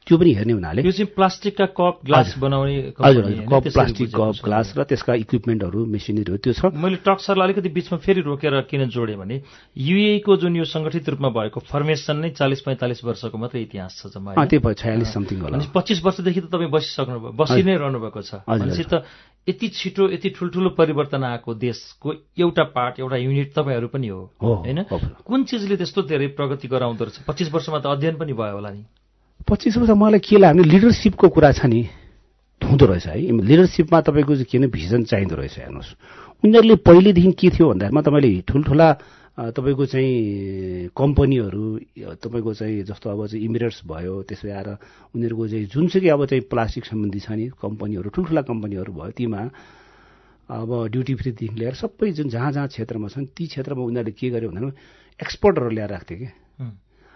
Speaker 3: त्यो पनि हेर्ने हुनाले
Speaker 2: यो चाहिँ प्लास्टिकका कप ग्लास। बनाउने
Speaker 3: हजुर? Cup plastic cup. ग्लास र त्यसका इक्विपमेन्टहरू मेसिनरीहरू त्यो छ
Speaker 2: मैले टक्सरलाई अलिकति बिचमा फेरि रोकेर किन जोडेँ भने युए को जुन यो सङ्गठित रूपमा भएको फर्मेसन नै चालिस पैँतालिस वर्षको मात्रै इतिहास छ जम्मा?
Speaker 3: त्यही भयो छयालिस समथिङ होला
Speaker 2: पच्चिस वर्षदेखि त तपाईँ बसिसक्नु भयो बसि नै रहनु भएको छ भनेपछि त यति छिटो यति ठुल्ठुलो परिवर्तन आएको देशको एउटा पार्ट एउटा युनिट तपाईँहरू पनि हो होइन। कुन चिजले त्यस्तो धेरै प्रगति गराउँदो रहेछ? पच्चिस वर्षमा त अध्ययन पनि भयो होला नि।
Speaker 3: पच्चिस वर्ष मलाई के लाग्यो भने लिडरसिपको कुरा छ नि हुँदो रहेछ है। लिडरसिपमा तपाईँको चाहिँ के भने भिजन चाहिँदो रहेछ हेर्नुहोस्। उनीहरूले पहिलेदेखि के थियो भन्दाखेरिमा तपाईँले ठुल्ठुला तपाईँको चाहिँ कम्पनीहरू तपाईँको चाहिँ जस्तो अब चाहिँ इमिरेट्स भयो त्यसै आएर उनीहरूको चाहिँ जुनसुकै अब चाहिँ प्लास्टिक सम्बन्धी छ नि कम्पनीहरू ठुल्ठुला कम्पनीहरू भयो तीमा अब ड्युटी फ्रीदेखि लिएर सबै जुन जहाँ जहाँ क्षेत्रमा छन् ती क्षेत्रमा उनीहरूले के गर्यो भन्दा एक्सपर्टहरू ल्याएर राख्थ्यो कि।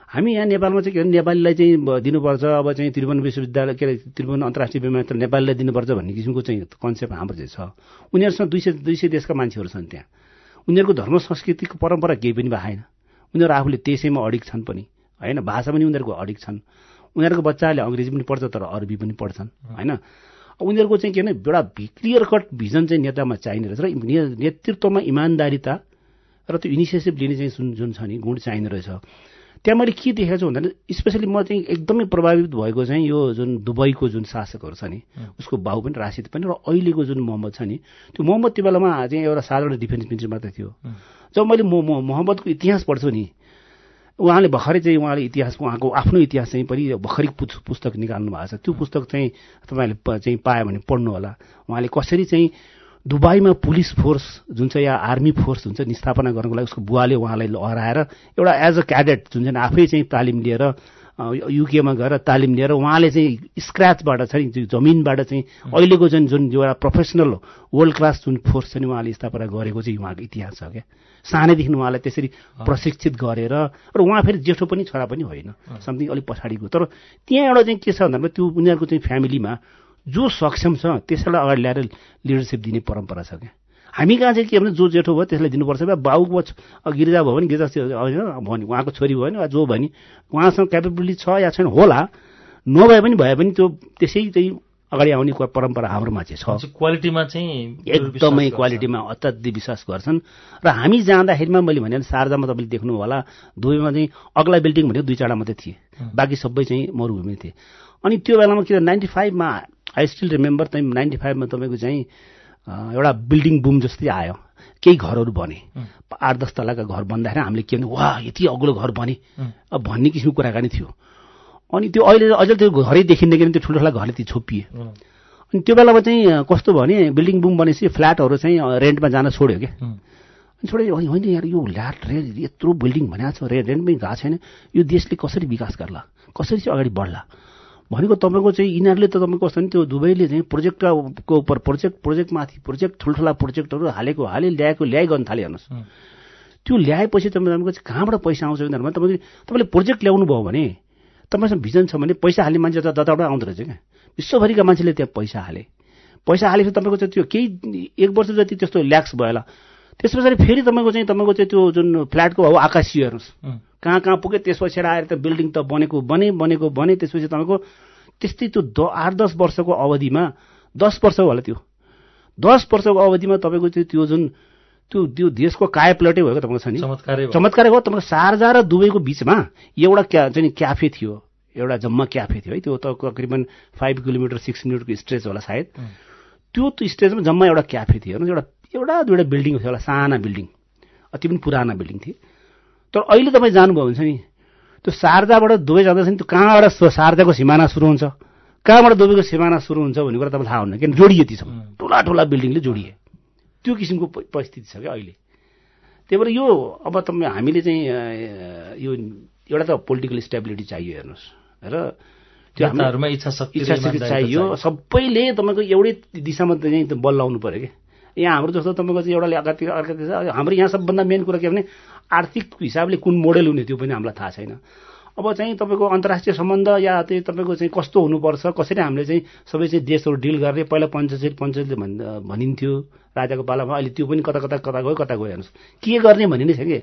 Speaker 3: हामी यहाँ नेपालमा चाहिँ के भने नेपालीलाई चाहिँ दिनुपर्छ अब चाहिँ त्रिभुवन विश्वविद्यालय के अरे त्रिभुवन अन्तर्राष्ट्रिय विमानस्थल नेपालीलाई दिनुपर्छ भन्ने किसिमको चाहिँ कन्सेप्ट हाम्रो चाहिँ छ। उनीहरूसँग दुई सय दुई सय देशका मान्छेहरू छन् त्यहाँ। उनीहरूको धर्म संस्कृतिको परम्परा केही पनि भएन। उनीहरू आफूले त्यसैमा अडिक छन् पनि। होइन भाषा पनि उनीहरूको अडिक छन्। उनीहरूको बच्चाहरूले अङ्ग्रेजी पनि पढ्छ तर अरबी पनि पढ्छन्। होइन? उनीहरूको चाहिँ के भने एउटा क्लियर कट भिजन चाहिँ नेतामा चाहिने रहेछ र नेतृत्वमा इमान्दारिता र त्यो इनिसिएटिभ लिने चाहिँ जुन जुन छ नि गुण चाहिने रहेछ। त्यहाँ मैले के देखेको छु भन्दाखेरि स्पेसली म चाहिँ एकदमै प्रभावित भएको चाहिँ यो जुन दुबईको जुन शासकहरू छ नि उसको बाउ पनि राशिद पनि र अहिलेको जुन मोहम्मद छ नि त्यो मोहम्मद त्यो बेलामा चाहिँ एउटा साधारण डिफेन्स मिनिस्टर मात्रै थियो। जब मैले मो मोहम्मदको इतिहास पढ्छु नि उहाँले भर्खरै चाहिँ उहाँले इतिहास उहाँको आफ्नो इतिहास चाहिँ पनि भर्खरै पुस- पुस्तक निकाल्नु भएको छ। त्यो पुस्तक चाहिँ तपाईँहरूले चाहिँ पायो भने पढ्नु होला। उहाँले कसरी चाहिँ दुबईमा पुलिस फोर्स जुन चाहिँ या आर्मी फोर्स हुन्छ नि स्थापना गर्नको लागि उसको बुवाले उहाँलाई हराएर एउटा एज अ क्याडेट जुन चाहिँ आफै चाहिँ तालिम लिएर युकेमा गएर तालिम लिएर उहाँले चाहिँ नि जो जमिनबाट चाहिँ अहिलेको जुन जुन एउटा प्रोफेसनल वर्ल्ड क्लास जुन फोर्स छ नि उहाँले स्थापना गरेको चाहिँ उहाँको इतिहास छ क्या। सानैदेखि उहाँलाई त्यसरी प्रशिक्षित गरेर र उहाँ फेरि जेठो पनि छोरा पनि होइन समथिङ अलिक पछाडिको। तर त्यहाँ एउटा चाहिँ के छ भन्दा त्यो उनीहरूको चाहिँ फ्यामिलीमा जो सक्षम छ त्यसैलाई अगाडि ल्याएर लिडरसिप दिने परम्परा छ क्या। हामी कहाँ चाहिँ के भने जो जेठो भयो त्यसलाई दिनुपर्छ बा बाउको गिर्जा भयो भने गिर्जा भन्यो उहाँको छोरी भयो भने वा जो भयो नि उहाँसँग क्यापेबिलिटी छ या छैन होला नभए पनि भए पनि त्यो त्यसै चाहिँ अगाडि आउने परम्परा हाम्रोमा चाहिँ छ।
Speaker 2: क्वालिटीमा चाहिँ
Speaker 3: एकदमै। क्वालिटीमा अत्याधिक विश्वास गर्छन्। र हामी जाँदाखेरिमा मैले भने सारजामा तपाईँले देख्नु होला दुवैमा चाहिँ अग्ला बिल्डिङ भनेको दुई चारवटा मात्रै थिए। बाँकी सबै चाहिँ मरुभूमि थिए। अनि त्यो बेलामा के नाइन्टी फाइभमा आई स्टिल रिमेम्बर तपाईँ नाइन्टी फाइभमा तपाईँको चाहिँ एउटा बिल्डिङ बुम जस्तै आयो। केही घरहरू बने। आठ दस तलाका घर बन्दाखेरि हामीले के भने वा यति अग्लो घर बने। अब भन्ने किसिमको कुराकानी थियो। अनि त्यो अहिले अझ त्यो घरै देखिँदैन त्यो ठुल्ठुला घरले त्यो छोपिए। अनि त्यो बेलामा चाहिँ कस्तो भने बिल्डिङ बुम बनेपछि फ्ल्याटहरू चाहिँ रेन्टमा जान छोड्यो क्या। अनि छोड्यो होइन यार यो ल्याट रेन्ट यत्रो बिल्डिङ भनेको छ रे रेन्ट पनि गएको छैन। यो देशले कसरी विकास गर्ला? कसरी चाहिँ अगाडि बढ्ला? भनेको तपाईँको चाहिँ यिनीहरूले त तपाईँको कस्तो भने त्यो दुबईले चाहिँ प्रोजेक्टको प्रोजेक्ट प्रोजेक्टमाथि प्रोजेक्ट ठुल्ठुला प्रोजेक्टहरू हालेको हाले ल्याएको ल्याइ गर्न थाले हेर्नुहोस्। त्यो ल्याएपछि तपाईँ तपाईँको चाहिँ कहाँबाट पैसा आउँछ भन्दामा तपाईँले तपाईँले प्रोजेक्ट ल्याउनु भयो भने तपाईँसँग भिजन छ भने पैसा हाल्ने मान्छे त जताबाट आउँदो रहेछ क्या। विश्वभरिका मान्छेले त्यहाँ पैसा हाले। पैसा हालेपछि तपाईँको चाहिँ त्यो केही एक वर्ष जति त्यस्तो ल्याक्स भयो होला त्यस पछाडि फेरि तपाईँको चाहिँ तपाईँको चाहिँ त्यो जुन फ्ल्याटको भाउ आकाशीय हेर्नुहोस्
Speaker 2: हुँ।
Speaker 3: कहाँ कहाँ पुग्यो त्यस पछाडि आएर त बिल्डिङ त बनेको बने बनेको बने त्यसपछि तपाईँको त्यस्तै त्यो द आठ दस वर्षको अवधिमा दस वर्ष होला त्यो। दस वर्षको अवधिमा तपाईँको त्यो त्यो जुन त्यो त्यो देशको कायाप्लटै भएको तपाईँको छ नि।
Speaker 2: चमत्कारै
Speaker 3: हो तपाईँको सारजा र दुबईको बिचमा एउटा क्या चाहिँ क्याफे थियो। एउटा जम्मा क्याफे थियो है। त्यो त तकरिबन फाइभ किलोमिटर सिक्स मिनटको स्ट्रेच होला सायद। त्यो त्यो स्टेजमा जम्मा एउटा क्याफे थियो। हेर्नुहोस् एउटा एउटा दुइटा बिल्डिङ थियो एउटा साना बिल्डिङ। अति पनि पुराना बिल्डिङ थियो। तर अहिले तपाईँ जानुभयो भने चाहिँ नि त्यो सारजाबाट दुबई जाँदैछ नि त्यो कहाँबाट सारजाको सिमाना सुरु हुन्छ? कहाँबाट दुबईको सिमाना सुरु हुन्छ भन्ने कुरा तपाईँलाई थाहा हुन्न किन जोडिए ती छन् ठुला ठुला बिल्डिङले जोडिए त्यो किसिमको परिस्थिति छ क्या अहिले। त्यही भएर यो अब तपाईँ हामीले चाहिँ यो एउटा त पोलिटिकल स्टेबिलिटी चाहियो हेर्नुहोस्। र त्यो
Speaker 2: इच्छा शक्ति
Speaker 3: इच्छा शक्ति चाहियो। सबैले तपाईँको एउटै दिशामा चाहिँ बल लाउनु पऱ्यो कि? यहाँ हाम्रो जस्तो तपाईँको चाहिँ एउटाले अर्कातिर अर्कातिर हाम्रो यहाँ सबभन्दा मेन कुरा के भने आर्थिक हिसाबले कुन मोडेल हुने त्यो पनि हामीलाई थाहा छैन। अब चाहिँ तपाईँको अन्तर्राष्ट्रिय सम्बन्ध या चाहिँ तपाईँको चाहिँ कस्तो हुनुपर्छ कसरी हामीले चाहिँ सबै चाहिँ देशहरू डिल गर्ने पहिला पञ्चायत पञ्चायतले भन् भनिन्थ्यो राजाको पालामा अहिले त्यो पनि कता कता कता गयो कता गयो हेर्नुहोस्। के गर्ने भन्ने नै छ कि?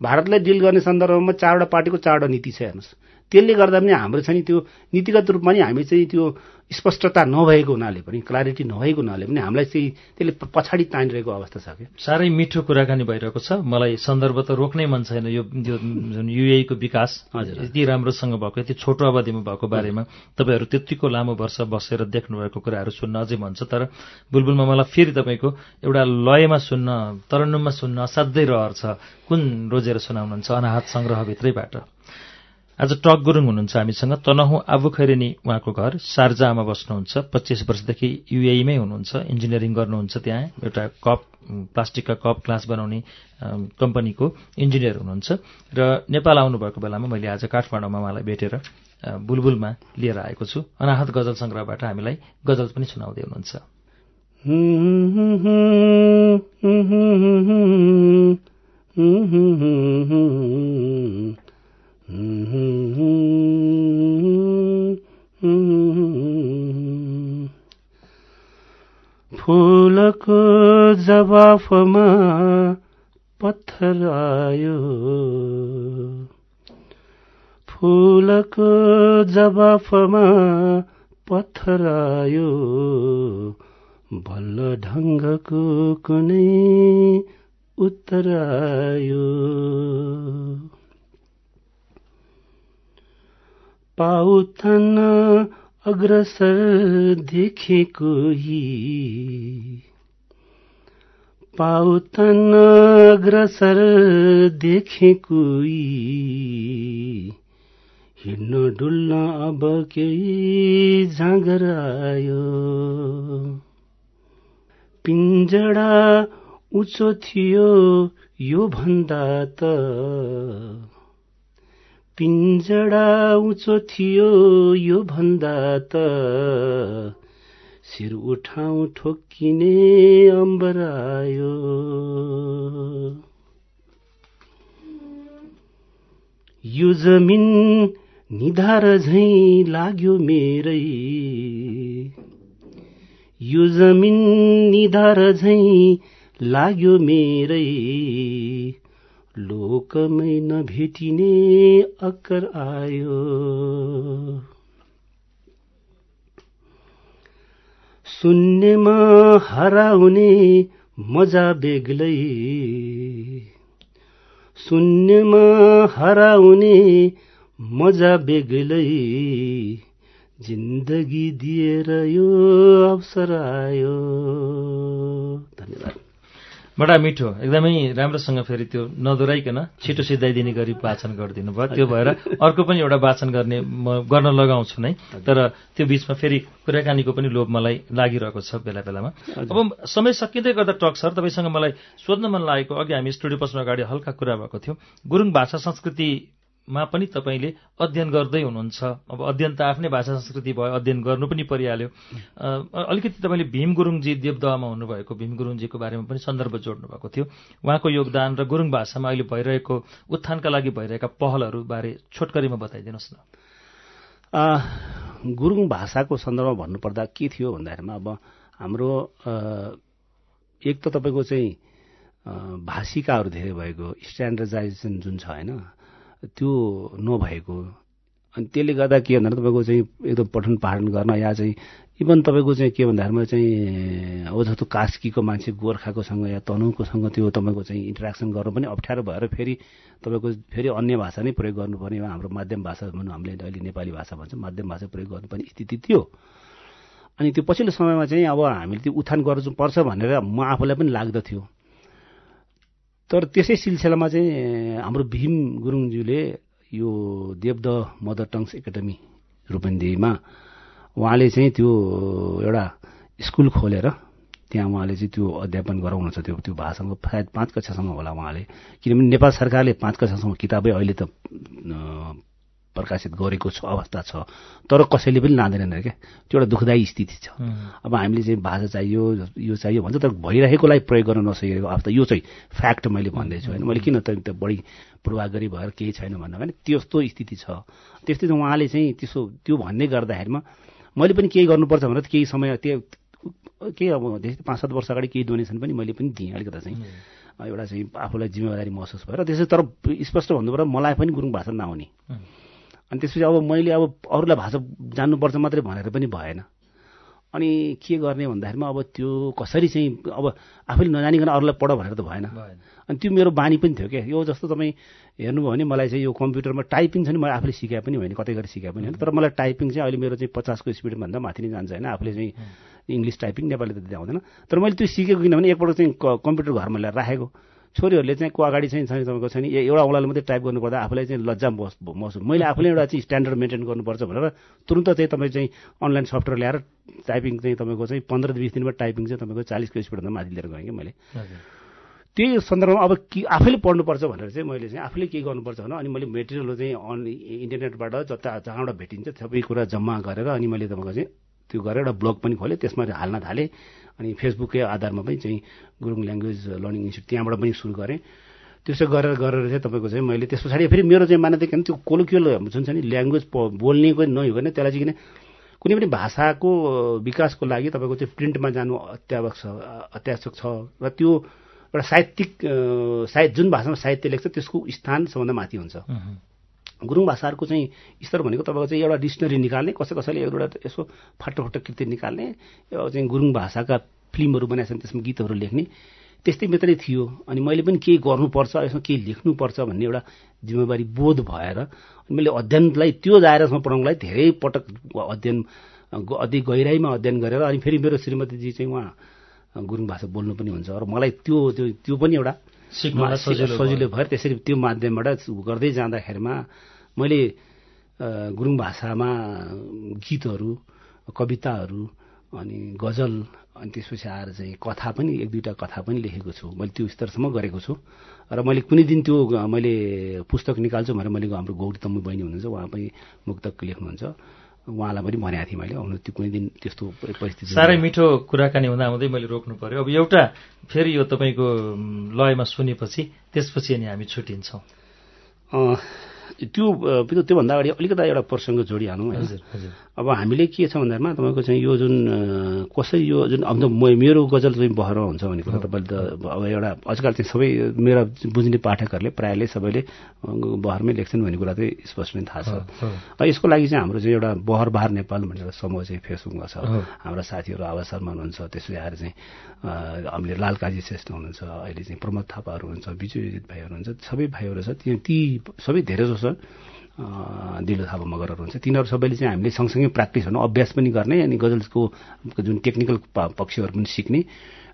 Speaker 3: भारतलाई डिल गर्ने सन्दर्भमा चारवटा पार्टीको चारवटा नीति छ हेर्नुहोस्। त्यसले गर्दा पनि हाम्रो चाहिँ त्यो नीतिगत रूपमा नि हामी चाहिँ त्यो स्पष्टता नभएको हुनाले पनि क्लारिटी नभएको हुनाले पनि हामीलाई चाहिँ त्यसले पछाडि तानिरहेको अवस्था छ कि
Speaker 2: साह्रै मिठो कुराकानी भइरहेको छ। मलाई सन्दर्भ त रोक्नै मन छैन यो जुन युएको विकास
Speaker 3: हजुर।
Speaker 2: यति राम्रोसँग भएको यति छोटो अवधिमा भएको बारेमा तपाईँहरू त्यत्तिको लामो वर्ष बसेर देख्नुभएको कुराहरू सुन्न अझै मन छ। तर बुलबुलमा मलाई फेरि तपाईँको एउटा लयमा सुन्न तरन्नुममा सुन्न असाध्यै रहर छ। कुन रोजेर सुनाउनुहुन्छ अनाहत सङ्ग्रहभित्रैबाट आज टक गुरुङ हुनुहुन्छ हामीसँग तनहु आबु खैरेनी उहाँको घर। सार्जामा बस्नुहुन्छ। पच्चिस वर्षदेखि युएईमै हुनुहुन्छ। इन्जिनियरिङ गर्नुहुन्छ त्यहाँ। एउटा कप प्लास्टिकका कप ग्लास बनाउने कम्पनीको इन्जिनियर हुनुहुन्छ। र नेपाल आउनुभएको बेलामा मैले आज काठमाडौँमा उहाँलाई भेटेर बुलबुलमा लिएर आएको छु। अनाहत गजल सङ्ग्रहबाट हामीलाई गजल पनि सुनाउँदै हुनुहुन्छ। (laughs) (laughs)
Speaker 3: फुलको जवाफमा पत्थर आयो। फुलको जवाफमा पत्थर आयो। भल्ल ढङ्गको कुनै उत्तर आयो। पाउतन अग्रसर देखे कोही। पाउतन अग्रसर देखे कोही। हिँड्न डुल्न अब केही जाँगर आयो। पिञ्जडा उँचो थियो यो भन्दा त। पिञ्जडा उँचो थियो यो भन्दा त। शिर उठाउ ठोक्किने अम्बर आयो। यो जमिन निधार झैँ लाग्यो मेरै। यो जमिन निधार झैँ लाग्यो मेरै। लोकमै नभेटिने अक्कर आयो। शून्यमा हराउने मजा बेग्लै। शून्यमा हराउने मजा बेग्लै। जिन्दगी दिएर यो अवसर आयो। धन्यवाद।
Speaker 2: बडा मिठो एकदमै राम्रोसँग फेरि त्यो नदोहोऱ्याइकन छिटो सिधाइदिने गरी वाचन गरिदिनु भयो। त्यो भएर अर्को पनि एउटा वाचन गर्ने म गर्न लगाउँछु नै तर त्यो बिचमा फेरि कुराकानीको पनि लोभ मलाई लागिरहेको छ बेला बेलामा। अब समय सकिँदै गर्दा टक सर तपाईँसँग मलाई सोध्न मन लागेको अघि हामी स्टुडियो पस्नु अगाडि हल्का कुरा भएको थियो। गुरुङ भाषा संस्कृतिमा पनि तपाईँले अध्ययन गर्दै हुनुहुन्छ। अब अध्ययन त आफ्नै भाषा संस्कृति भयो अध्ययन गर्नु पनि परिहाल्यो। अलिकति तपाईँले भीम गुरुङजी देवदहमा हुनुभएको भीम गुरुङजीको बारेमा पनि सन्दर्भ जोड्नु भएको थियो। उहाँको योगदान र गुरुङ भाषामा अहिले भइरहेको उत्थानका लागि भइरहेका पहलहरू बारे छोटकरीमा बताइदिनुहोस् न।
Speaker 3: गुरुङ भाषाको सन्दर्भमा भन्नुपर्दा के थियो भन्दाखेरिमा अब हाम्रो एक त तपाईँको चाहिँ भाषिकाहरू धेरै भएको स्ट्यान्डर्डाइजेसन जुन छ होइन त्यो नभएको। अनि त्यसले गर्दा के भन्दा तपाईँको चाहिँ एकदम पठन पाठन गर्न या चाहिँ इभन तपाईँको चाहिँ के भन्दाखेरिमा चाहिँ अब जस्तो कास्कीको मान्छे गोर्खाकोसँग या तनहुकोसँग त्यो तपाईँको चाहिँ इन्टरेक्सन गर्नु पनि अप्ठ्यारो भएर फेरि तपाईँको फेरि अन्य भाषा नै प्रयोग गर्नुपर्ने हाम्रो माध्यम भाषा भनौँ हामीले अहिले नेपाली भाषा भन्छौँ माध्यम भाषा प्रयोग गर्नुपर्ने स्थिति थियो। अनि त्यो पछिल्लो समयमा चाहिँ अब हामीले त्यो उत्थान गर्नु पर्छ भनेर म आफूलाई पनि लाग्दथ्यो। तर त्यसै सिलसिलामा चाहिँ हाम्रो भीम गुरुङज्यूले यो देवद मदर टङ्स एकाडेमी रूपन्देहीमा उहाँले चाहिँ त्यो एउटा स्कुल खोलेर त्यहाँ उहाँले चाहिँ त्यो अध्यापन गराउनुहुन्छ त्यो त्यो भाषामा सायद पाँच कक्षासम्म होला उहाँले। किनभने नेपाल सरकारले पाँच कक्षासम्म किताबै अहिले त प्रकाशित गरेको छ अवस्था छ। तर कसैले पनि लाँदैनन् क्या। त्यो एउटा दुःखदायी स्थिति छ। अब हामीले चाहिँ भाषा चाहियो यो चाहियो भन्छ तर भइरहेकोलाई प्रयोग गर्न नसकेको अवस्था। यो चाहिँ फ्याक्ट मैले भन्दैछु होइन। मैले किन त बढी पूर्वागरी भएर केही छैन भन्दा पनि त्यस्तो स्थिति छ। त्यस्तै उहाँले चाहिँ त्यसो त्यो भन्ने गर्दाखेरिमा मैले पनि केही गर्नुपर्छ भनेर केही समय त्यो केही अब पाँच सात वर्ष अगाडि केही डोनेसन पनि मैले पनि दिएँ। अलिकति चाहिँ एउटा चाहिँ आफूलाई जिम्मेवारी महसुस भएर। त्यसै तर स्पष्ट भन्नु पर्दा मलाई पनि गुरुङ भाषा नआउने अनि त्यसपछि अब मैले अब अरूलाई भाषा जान्नुपर्छ मात्रै भनेर पनि भएन। अनि के गर्ने भन्दाखेरिमा अब त्यो कसरी चाहिँ अब आफैले नजानिकन अरूलाई पढ भनेर त भएन। अनि त्यो मेरो बानी पनि थियो क्या यो जस्तो तपाईँ हेर्नुभयो भने मलाई चाहिँ यो कम्प्युटरमा टाइपिङ छ नि मैले आफूले सिकाए पनि होइन कतै गएर सिकाए पनि होइन तर मलाई टाइपिङ चाहिँ अहिले मेरो चाहिँ पचासको स्पिडभन्दा माथि नै जान्छ होइन आफूले चाहिँ इङ्ग्लिस टाइपिङ नेपाली त आउँदैन तर मैले त्यो सिकेको किनभने एकपल्ट चाहिँ कम्प्युटर घरमा ल्याएर राखेको। छोरीहरूले चाहिँ को अगाडि चाहिँ तपाईँको छ नि एउटा औँलाले मात्रै टाइप गर्नुपर्दा आफूलाई चाहिँ लज्जा महसुस। मैले (laughs) आफूले एउटा चाहिँ स्ट्यान्डर्ड मेन्टेन गर्नुपर्छ भनेर तुरन्त चाहिँ तपाईँ चाहिँ अनलाइन सफ्टवेयर ल्याएर टाइपिङ चाहिँ तपाईँको चाहिँ पन्ध्र बिस दिनमा टाइपिङ चाहिँ तपाईँको चालिसको स्पिडभन्दा माथि लिएर गएँ कि मैले। त्यही सन्दर्भमा अब कि आफैले पढ्नुपर्छ भनेर चाहिँ मैले चाहिँ आफूले के गर्नुपर्छ भने अनि मैले मेटेरियलहरू चाहिँ अन इन्टरनेटबाट जता जहाँबाट भेटिन्छ सबै कुरा जम्मा गरेर अनि मैले तपाईँको चाहिँ त्यो गरेर एउटा ब्लग पनि खोलेँ त्यसमा हाल्न थालेँ। अनि फेसबुककै आधारमा पनि चाहिँ गुरुङ ल्याङ्ग्वेज लर्निङ इन्स्टिट्युट त्यहाँबाट पनि सुरु गरेँ। त्यसो गरेर गरेर चाहिँ तपाईँको चाहिँ मैले त्यस पछाडि फेरि मेरो चाहिँ मान्यता किन त्यो कोलोकियल जुन छ नि ल्याङ्ग्वेज बोल्नेको नहो भने त्यसलाई चाहिँ किन कुनै पनि भाषाको विकासको लागि तपाईँको चाहिँ प्रिन्टमा जानु अत्यावश्यक छ अत्यावश्यक छ र त्यो एउटा साहित्यिक साहित्य जुन भाषामा साहित्य लेख्छ त्यसको स्थान सबभन्दा माथि हुन्छ। गुरुङ भाषाहरूको चाहिँ स्तर भनेको तपाईँको चाहिँ एउटा डिक्सनरी निकाल्ने कसै कसैले एउटा यसो फाटो फाटो कृति निकाल्ने चाहिँ गुरुङ भाषाका फिल्महरू बनाएका छन् त्यसमा गीतहरू लेख्ने त्यस्तै मात्रै थियो। अनि मैले पनि केही गर्नुपर्छ यसमा केही लेख्नुपर्छ भन्ने एउटा जिम्मेवारी बोध भएर मैले अध्ययनलाई त्यो दायरासम्म पढाउनलाई धेरै पटक अध्ययन अति गहिराइमा अध्ययन गरेर अनि फेरि मेरो श्रीमतीजी चाहिँ उहाँ गुरुङ भाषा बोल्नु पनि हुन्छ। र मलाई त्यो त्यो पनि एउटा सजिलो भयो। त्यसरी त्यो माध्यमबाट गर्दै जाँदाखेरिमा मैले गुरुङ भाषामा गीतहरू कविताहरू अनि गजल अनि त्यसपछि आएर चाहिँ कथा पनि एक दुईवटा कथा पनि लेखेको छु। मैले त्यो स्तरसम्म गरेको छु। र मैले कुनै दिन त्यो मैले पुस्तक निकाल्छु भनेर मैले हाम्रो गौरी तम्बु बहिनी हुनुहुन्छ उहाँ पनि मुक्तक लेख्नुहुन्छ। उहाँलाई पनि भनेको थिएँ मैले आउनु त्यो कुनै दिन त्यस्तो परिस्थिति
Speaker 2: साह्रै मिठो कुराकानी हुँदा हुँदै मैले रोक्नु पर्यो। अब एउटा फेरि यो तपाईँको लयमा सुनेपछि त्यसपछि अनि हामी छुट्टिन्छौँ
Speaker 3: त्यो त्योभन्दा अगाडि अलिकता एउटा प्रसङ्ग जोडिहालौँ होइन अब हामीले के छ भन्दामा तपाईँको चाहिँ यो जुन कसै यो जुन अब मेरो गजल चाहिँ बहर हुन्छ भन्ने कुरा तपाईँले त अब एउटा आजकल चाहिँ सबै मेरा बुझ्ने पाठकहरूले प्रायःले सबैले बहरमै लेख्छन् भन्ने कुरा चाहिँ स्पष्ट नै थाहा छ। यसको लागि चाहिँ हाम्रो चाहिँ एउटा बहर बहार नेपाल भनेर समूह चाहिँ फेसबुकमा छ हाम्रा साथीहरू आवाज शर्मा हुनुहुन्छ त्यसपछि आएर चाहिँ हामीले लालकाजी श्रेष्ठ हुनुहुन्छ अहिले चाहिँ प्रमोद थापाहरू हुनुहुन्छ विजयजित भाइहरू हुनुहुन्छ सबै भाइहरू छ ती सबै धेरै जसो दिलो थापा मगरहरू हुन्छ। तिनीहरू सबैले चाहिँ हामीले सँगसँगै प्र्याक्टिसहरू अभ्यास पनि गर्ने अनि गजल्सको जुन टेक्निकल पक्षहरू पनि सिक्ने।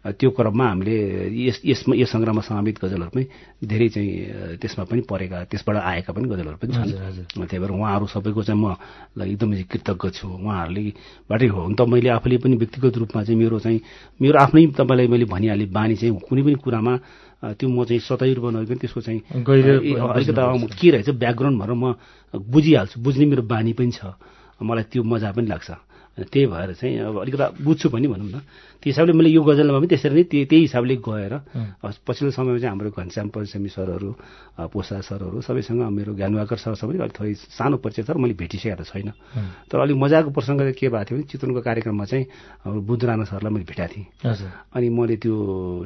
Speaker 3: त्यो क्रममा हामीले यस यसमा यस सङ्ग्रहमा समावेश गजलहरू पनि धेरै चाहिँ त्यसमा पनि परेका त्यसबाट आएका पनि गजलहरू पनि छन्। त्यही भएर उहाँहरू सबैको चाहिँ म एकदमै कृतज्ञ छु। उहाँहरूले बाटै हो। त मैले आफूले पनि व्यक्तिगत रूपमा चाहिँ मेरो चाहिँ मेरो आफ्नै तपाईँलाई मैले भनिहालेँ बानी चाहिँ कुनै पनि कुरामा त्यो म चाहिँ सतै रूपमा नगरिकन त्यसको चाहिँ अलिकति के रहेछ ब्याकग्राउन्ड भनेर म बुझिहाल्छु बुझ्ने मेरो बानी पनि छ। मलाई त्यो मजा पनि लाग्छ। त्यही भएर चाहिँ अब अलिकति बुझ्छु पनि भनौँ न। त्यो हिसाबले मैले यो गजलमा पनि त्यसरी नै त्यही त्यही हिसाबले गएर पछिल्लो समयमा चाहिँ हाम्रो घनश्याम पञ्चमी सरहरू पोसा सरहरू सबैसँग मेरो ज्ञानवाकर सर सबै अलिक थोरै सानो परिचय छ मैले भेटिसकेको छैन। तर अलिक मजाको प्रसङ्ग चाहिँ के भएको थियो भने चितवनको कार्यक्रममा चाहिँ हाम्रो बुद्ध राणा सरलाई मैले भेटाएको थिएँ। अनि मैले त्यो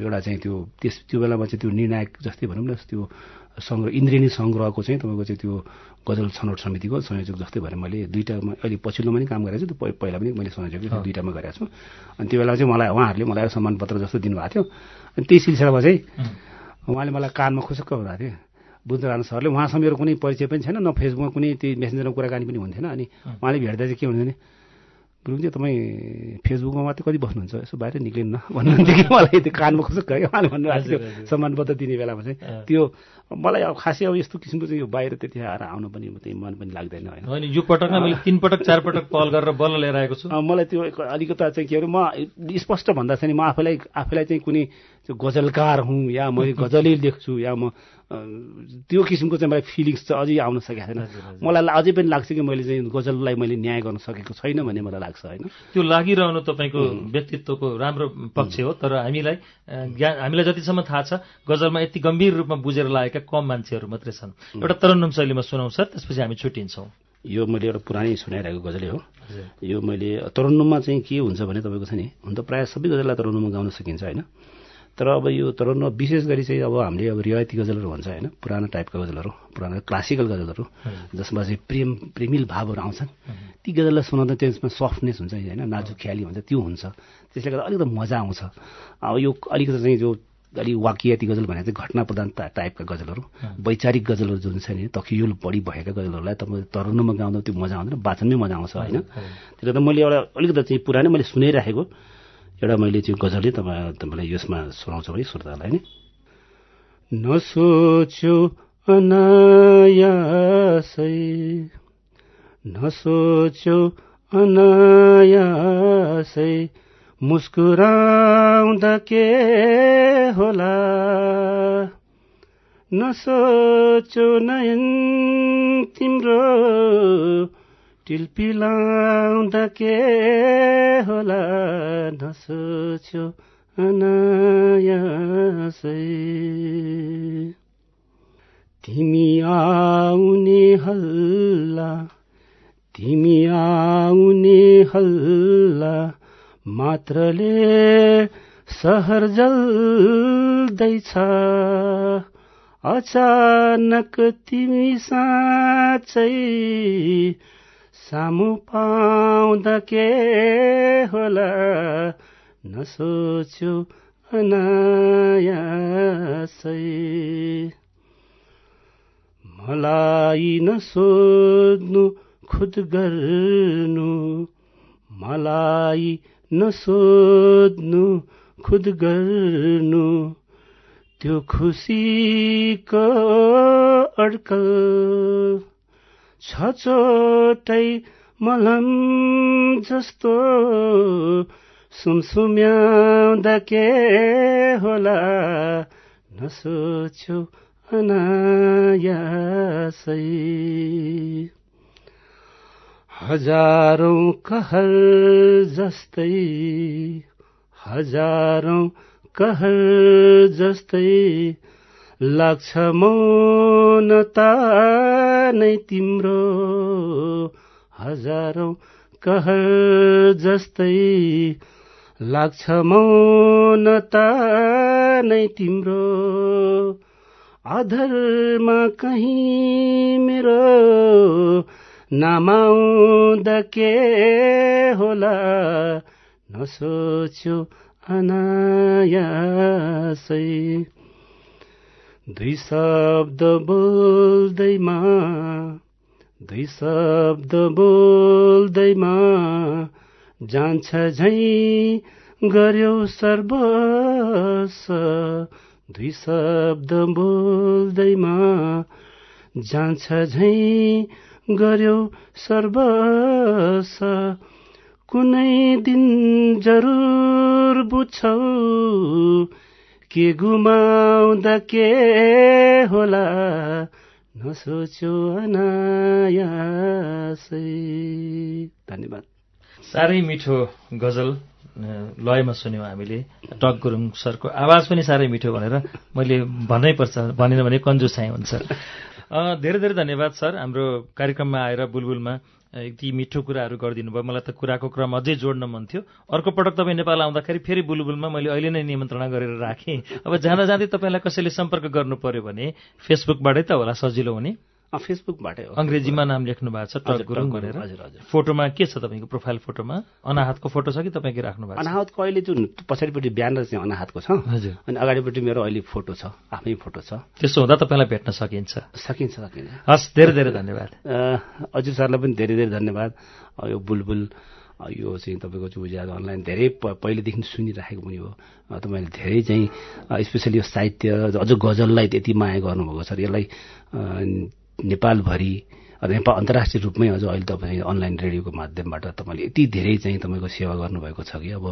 Speaker 3: एउटा चाहिँ त्यो त्यस त्यो बेलामा चाहिँ त्यो निर्णायक जस्तै भनौँ न त्यो सङ्ग्रह इन्द्रेणी सङ्ग्रहको चाहिँ तपाईँको चाहिँ त्यो गजल छनौट समितिको संयोजक जस्तै भएर मैले दुइटामा अहिले पछिल्लोमा पनि काम गरेको छु त्यो पहिला पनि मैले संयोजक दुइटामा गरेको छु। अनि त्यो बेला चाहिँ मलाई उहाँहरूले मलाई सम्मान पत्र जस्तो दिनुभएको थियो। अनि त्यही सिलसिलामा चाहिँ उहाँले मलाई कानमा खुसक्क हुँएको थियो। बुद्ध राणा सरले उहाँसँग मेरो कुनै परिचय पनि छैन न फेसबुकमा कुनै त्यो मेसेन्जरमा कुराकानी पनि हुन्थेन। अनि उहाँले भेट्दा चाहिँ के हुन्थ्यो भने गुरुङजी तपाईँ फेसबुकमा मात्रै कति बस्नुहुन्छ यसो बाहिर निक्लिन्न भन्नुहुन्थ्यो कि मलाई त्यो कानमा खुसुक्क क्या उहाँले भन्नुभएको थियो सम्मानपत्र दिने बेलामा चाहिँ त्यो मलाई अब खासै अब यस्तो किसिमको चाहिँ यो बाहिर त्यति आएर आउनु पनि त्यही मन पनि लाग्दैन
Speaker 2: होइन यो पटकमा मैले तिन पटक चार पटक कल गरेर बल्ल लिएर आएको छु
Speaker 3: मलाई त्यो अलिकता चाहिँ के अरे म स्पष्ट भन्दा चाहिँ म आफैलाई आफैलाई चाहिँ कुनै गजलकार हुँ या म (laughs) गजलै लेख्छु या म त्यो किसिमको चाहिँ मलाई फिलिङ्स चाहिँ अझै आउन सकेको छैन। मलाई अझै पनि लाग्छ कि मैले चाहिँ गजललाई मैले न्याय गर्न सकेको छैन भन्ने मलाई लाग्छ होइन।
Speaker 2: त्यो लागिरहनु तपाईँको व्यक्तित्वको राम्रो पक्ष हो तर हामीलाई ज्ञान हामीलाई जतिसम्म थाहा छ गजलमा यति गम्भीर रूपमा बुझेर लागेका कम मान्छेहरू मात्रै छन्। एउटा तरन्नुम शैलीमा सुनाउँ सर त्यसपछि हामी छुट्टिन्छौँ।
Speaker 3: यो मैले एउटा पुरानै सुनाइरहेको गजलै हो। यो मैले तरन्नुममा चाहिँ के हुन्छ भने तपाईँको छ नि हुन त प्रायः सबै गजललाई तरन्नुममा गाउन सकिन्छ होइन। तर अब यो तरन्नुम विशेष गरी चाहिँ अब हामीले अब रिवायती गजलहरू भन्छ होइन पुरानो टाइपका गजलहरू पुरानो क्लासिकल गजलहरू जसमा चाहिँ प्रेम प्रेमिल भावहरू आउँछन्। ती गजललाई सुनाउँदा त्यसमा सफ्टनेस हुन्छ होइन नाजुक ख्याली हुन्छ त्यो हुन्छ। त्यसले गर्दा अलिकति मजा आउँछ। अब यो अलिकति चाहिँ जो अलिक वाकियाती गजल भनेर चाहिँ घटना प्रधान टाइपका गजलहरू वैचारिक गजलहरू जुन छ नि तखियुल बढी भएका गजलहरूलाई तपाईँ तरन्नुमा गाउँदा त्यो मजा आउँदैन वाचनमै मजा आउँछ होइन। त्यसले गर्दा मैले एउटा अलिकति चाहिँ पुरानै मैले सुनाइराखेको। एउटा मैले चाहिँ गजलै तपाईँ तपाईँलाई यसमा सुनाउँछु है श्रोतालाई नि। नसोच्यो अनायासै नसोच्यो अनायासै मुस्कुराउँदा के होला? नसोच्यो नयन तिम्रो टिल्पिलाउँदा के होला नसोच्यो अनायासै। तिमी आउने हल्ला तिमी आउने हल्ला मात्रले सहर जल्दैछ। अचानक तिमी साँच्चै सामु पाउँदा के होला नसोच्यो अनायासै। मलाई नसोध्नु खुद गर्नु। मलाई नसोध्नु खुद गर्नु। त्यो खुसीको अड्कल। छचोटै मलम जस्तो। सुमसुम्याउँदा के होला? नसोच्यो अनायासै। हजारौं कहर जस्तै हजारौं कहर जस्तै। लाग्छ मौनता नै तिम्रो हजारौं कहर जस्तै लाग्छ मौनता नै तिम्रो अधरमा कहीँ मेरो नमाउँदा के होला। नसोच्यो अनायासै। दुई शब्द बोल्दैमा दुई शब्द बोल्दैमा जान्छ झै गर्यो सर्वस दुई शब्द बोल्दैमा जान्छ झै गर्यो सर्वस कुनै दिन जरुर बुझ्छौ के गुमाउँदा के होला अनायासै। धन्यवाद।
Speaker 2: साह्रै मिठो गजल लयमा सुन्यौँ हामीले टक गुरुङ सरको आवाज पनि साह्रै मिठो भनेर मैले भन्नै पर्छ भनेन भने कन्जुसाइ हुन्छ। धेरै धेरै धन्यवाद सर। हाम्रो कार्यक्रममा आएर बुलबुलमा यति मिठो कुराहरू गरिदिनु भयो। मलाई त कुराको क्रम अझै जोड्न मन थियो। अर्को पटक तपाईँ नेपाल आउँदाखेरि फेरि बुलबुलमा मैले अहिले नै निमन्त्रणा गरेर राखेँ। अब जाँदा जाँदै तपाईँलाई कसैले सम्पर्क गर्नु पर्यो भने फेसबुकबाटै त होला सजिलो हुने।
Speaker 3: फेसबुकबाटै हो।
Speaker 2: अङ्ग्रेजीमा नाम लेख्नु भएको छ टक गुरुङ भनेर।
Speaker 3: हजुर, हजुर।
Speaker 2: फोटोमा के छ तपाईँको प्रोफाइल फोटोमा? अनाहतको फोटो छ कि तपाईँकै राख्नु भएको छ?
Speaker 3: अनाहतको अहिले जुन पछाडिपट्टि ब्यानर चाहिँ अनाहतको छ?
Speaker 2: हजुर।
Speaker 3: अनि अगाडिपट्टि मेरो अहिले फोटो छ आफ्नै फोटो छ।
Speaker 2: त्यसो हुँदा तपाईँलाई भेट्न सकिन्छ।
Speaker 3: सकिन्छ सकिन्छ।
Speaker 2: हस् धेरै धेरै धन्यवाद।
Speaker 3: अ, हजुर सरलाई पनि धेरै धेरै धन्यवाद। यो बुलबुल यो चाहिँ तपाईँको चाहिँ उज्यालो अनलाइन धेरै पहिलेदेखि सुनिराखेको पनि हो। तपाईँले धेरै चाहिँ स्पेसली यो साहित्य अझ गजललाई त्यति माया गर्नुभएको छ यसलाई नेपालभरि नेपाल अन्तर्राष्ट्रिय रूपमै अझ अहिले तपाईँ अनलाइन रेडियोको माध्यमबाट तपाईँले यति धेरै चाहिँ तपाईँको सेवा गर्नुभएको छ कि अब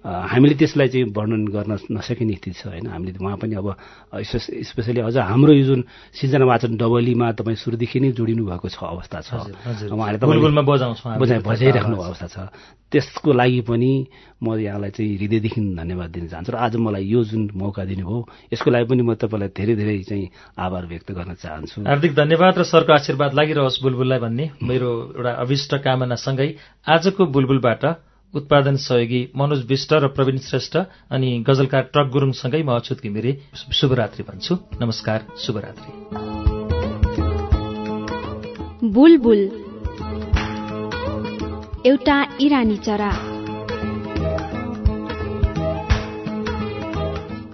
Speaker 3: हामीले त्यसलाई चाहिँ वर्णन गर्न नसकिने स्थिति छ होइन? हामीले उहाँ पनि अब स्पेसली अझ हाम्रो यो जुन सिर्जना वाचन डबलीमा तपाईँ सुरुदेखि नै जोडिनु भएको छ अवस्था छ। उहाँले बजाइ बजाइराख्नु अवस्था छ। त्यसको लागि पनि म यहाँलाई चाहिँ हृदयदेखि धन्यवाद दिन चाहन्छु र आज मलाई यो जुन मौका दिनुभयो यसको लागि पनि म तपाईँलाई धेरै धेरै चाहिँ आभार व्यक्त गर्न चाहन्छु।
Speaker 2: हार्दिक धन्यवाद र सरको आशीर्वाद लागिरहोस् बुलबुललाई भन्ने मेरो एउटा अभिष्ट कामनासँगै आजको बुलबुलबाट उत्पादन सहयोगी मनोज विष्ट र प्रवीण श्रेष्ठ अनि गजलकार ट्रक गुरुङसँगै म अछुत घिमिरे। शुभरात्रि भन्छु। नमस्कार शुभरात्रि।
Speaker 1: बुलबुल। एउटा चरा।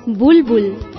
Speaker 1: बुलबुल।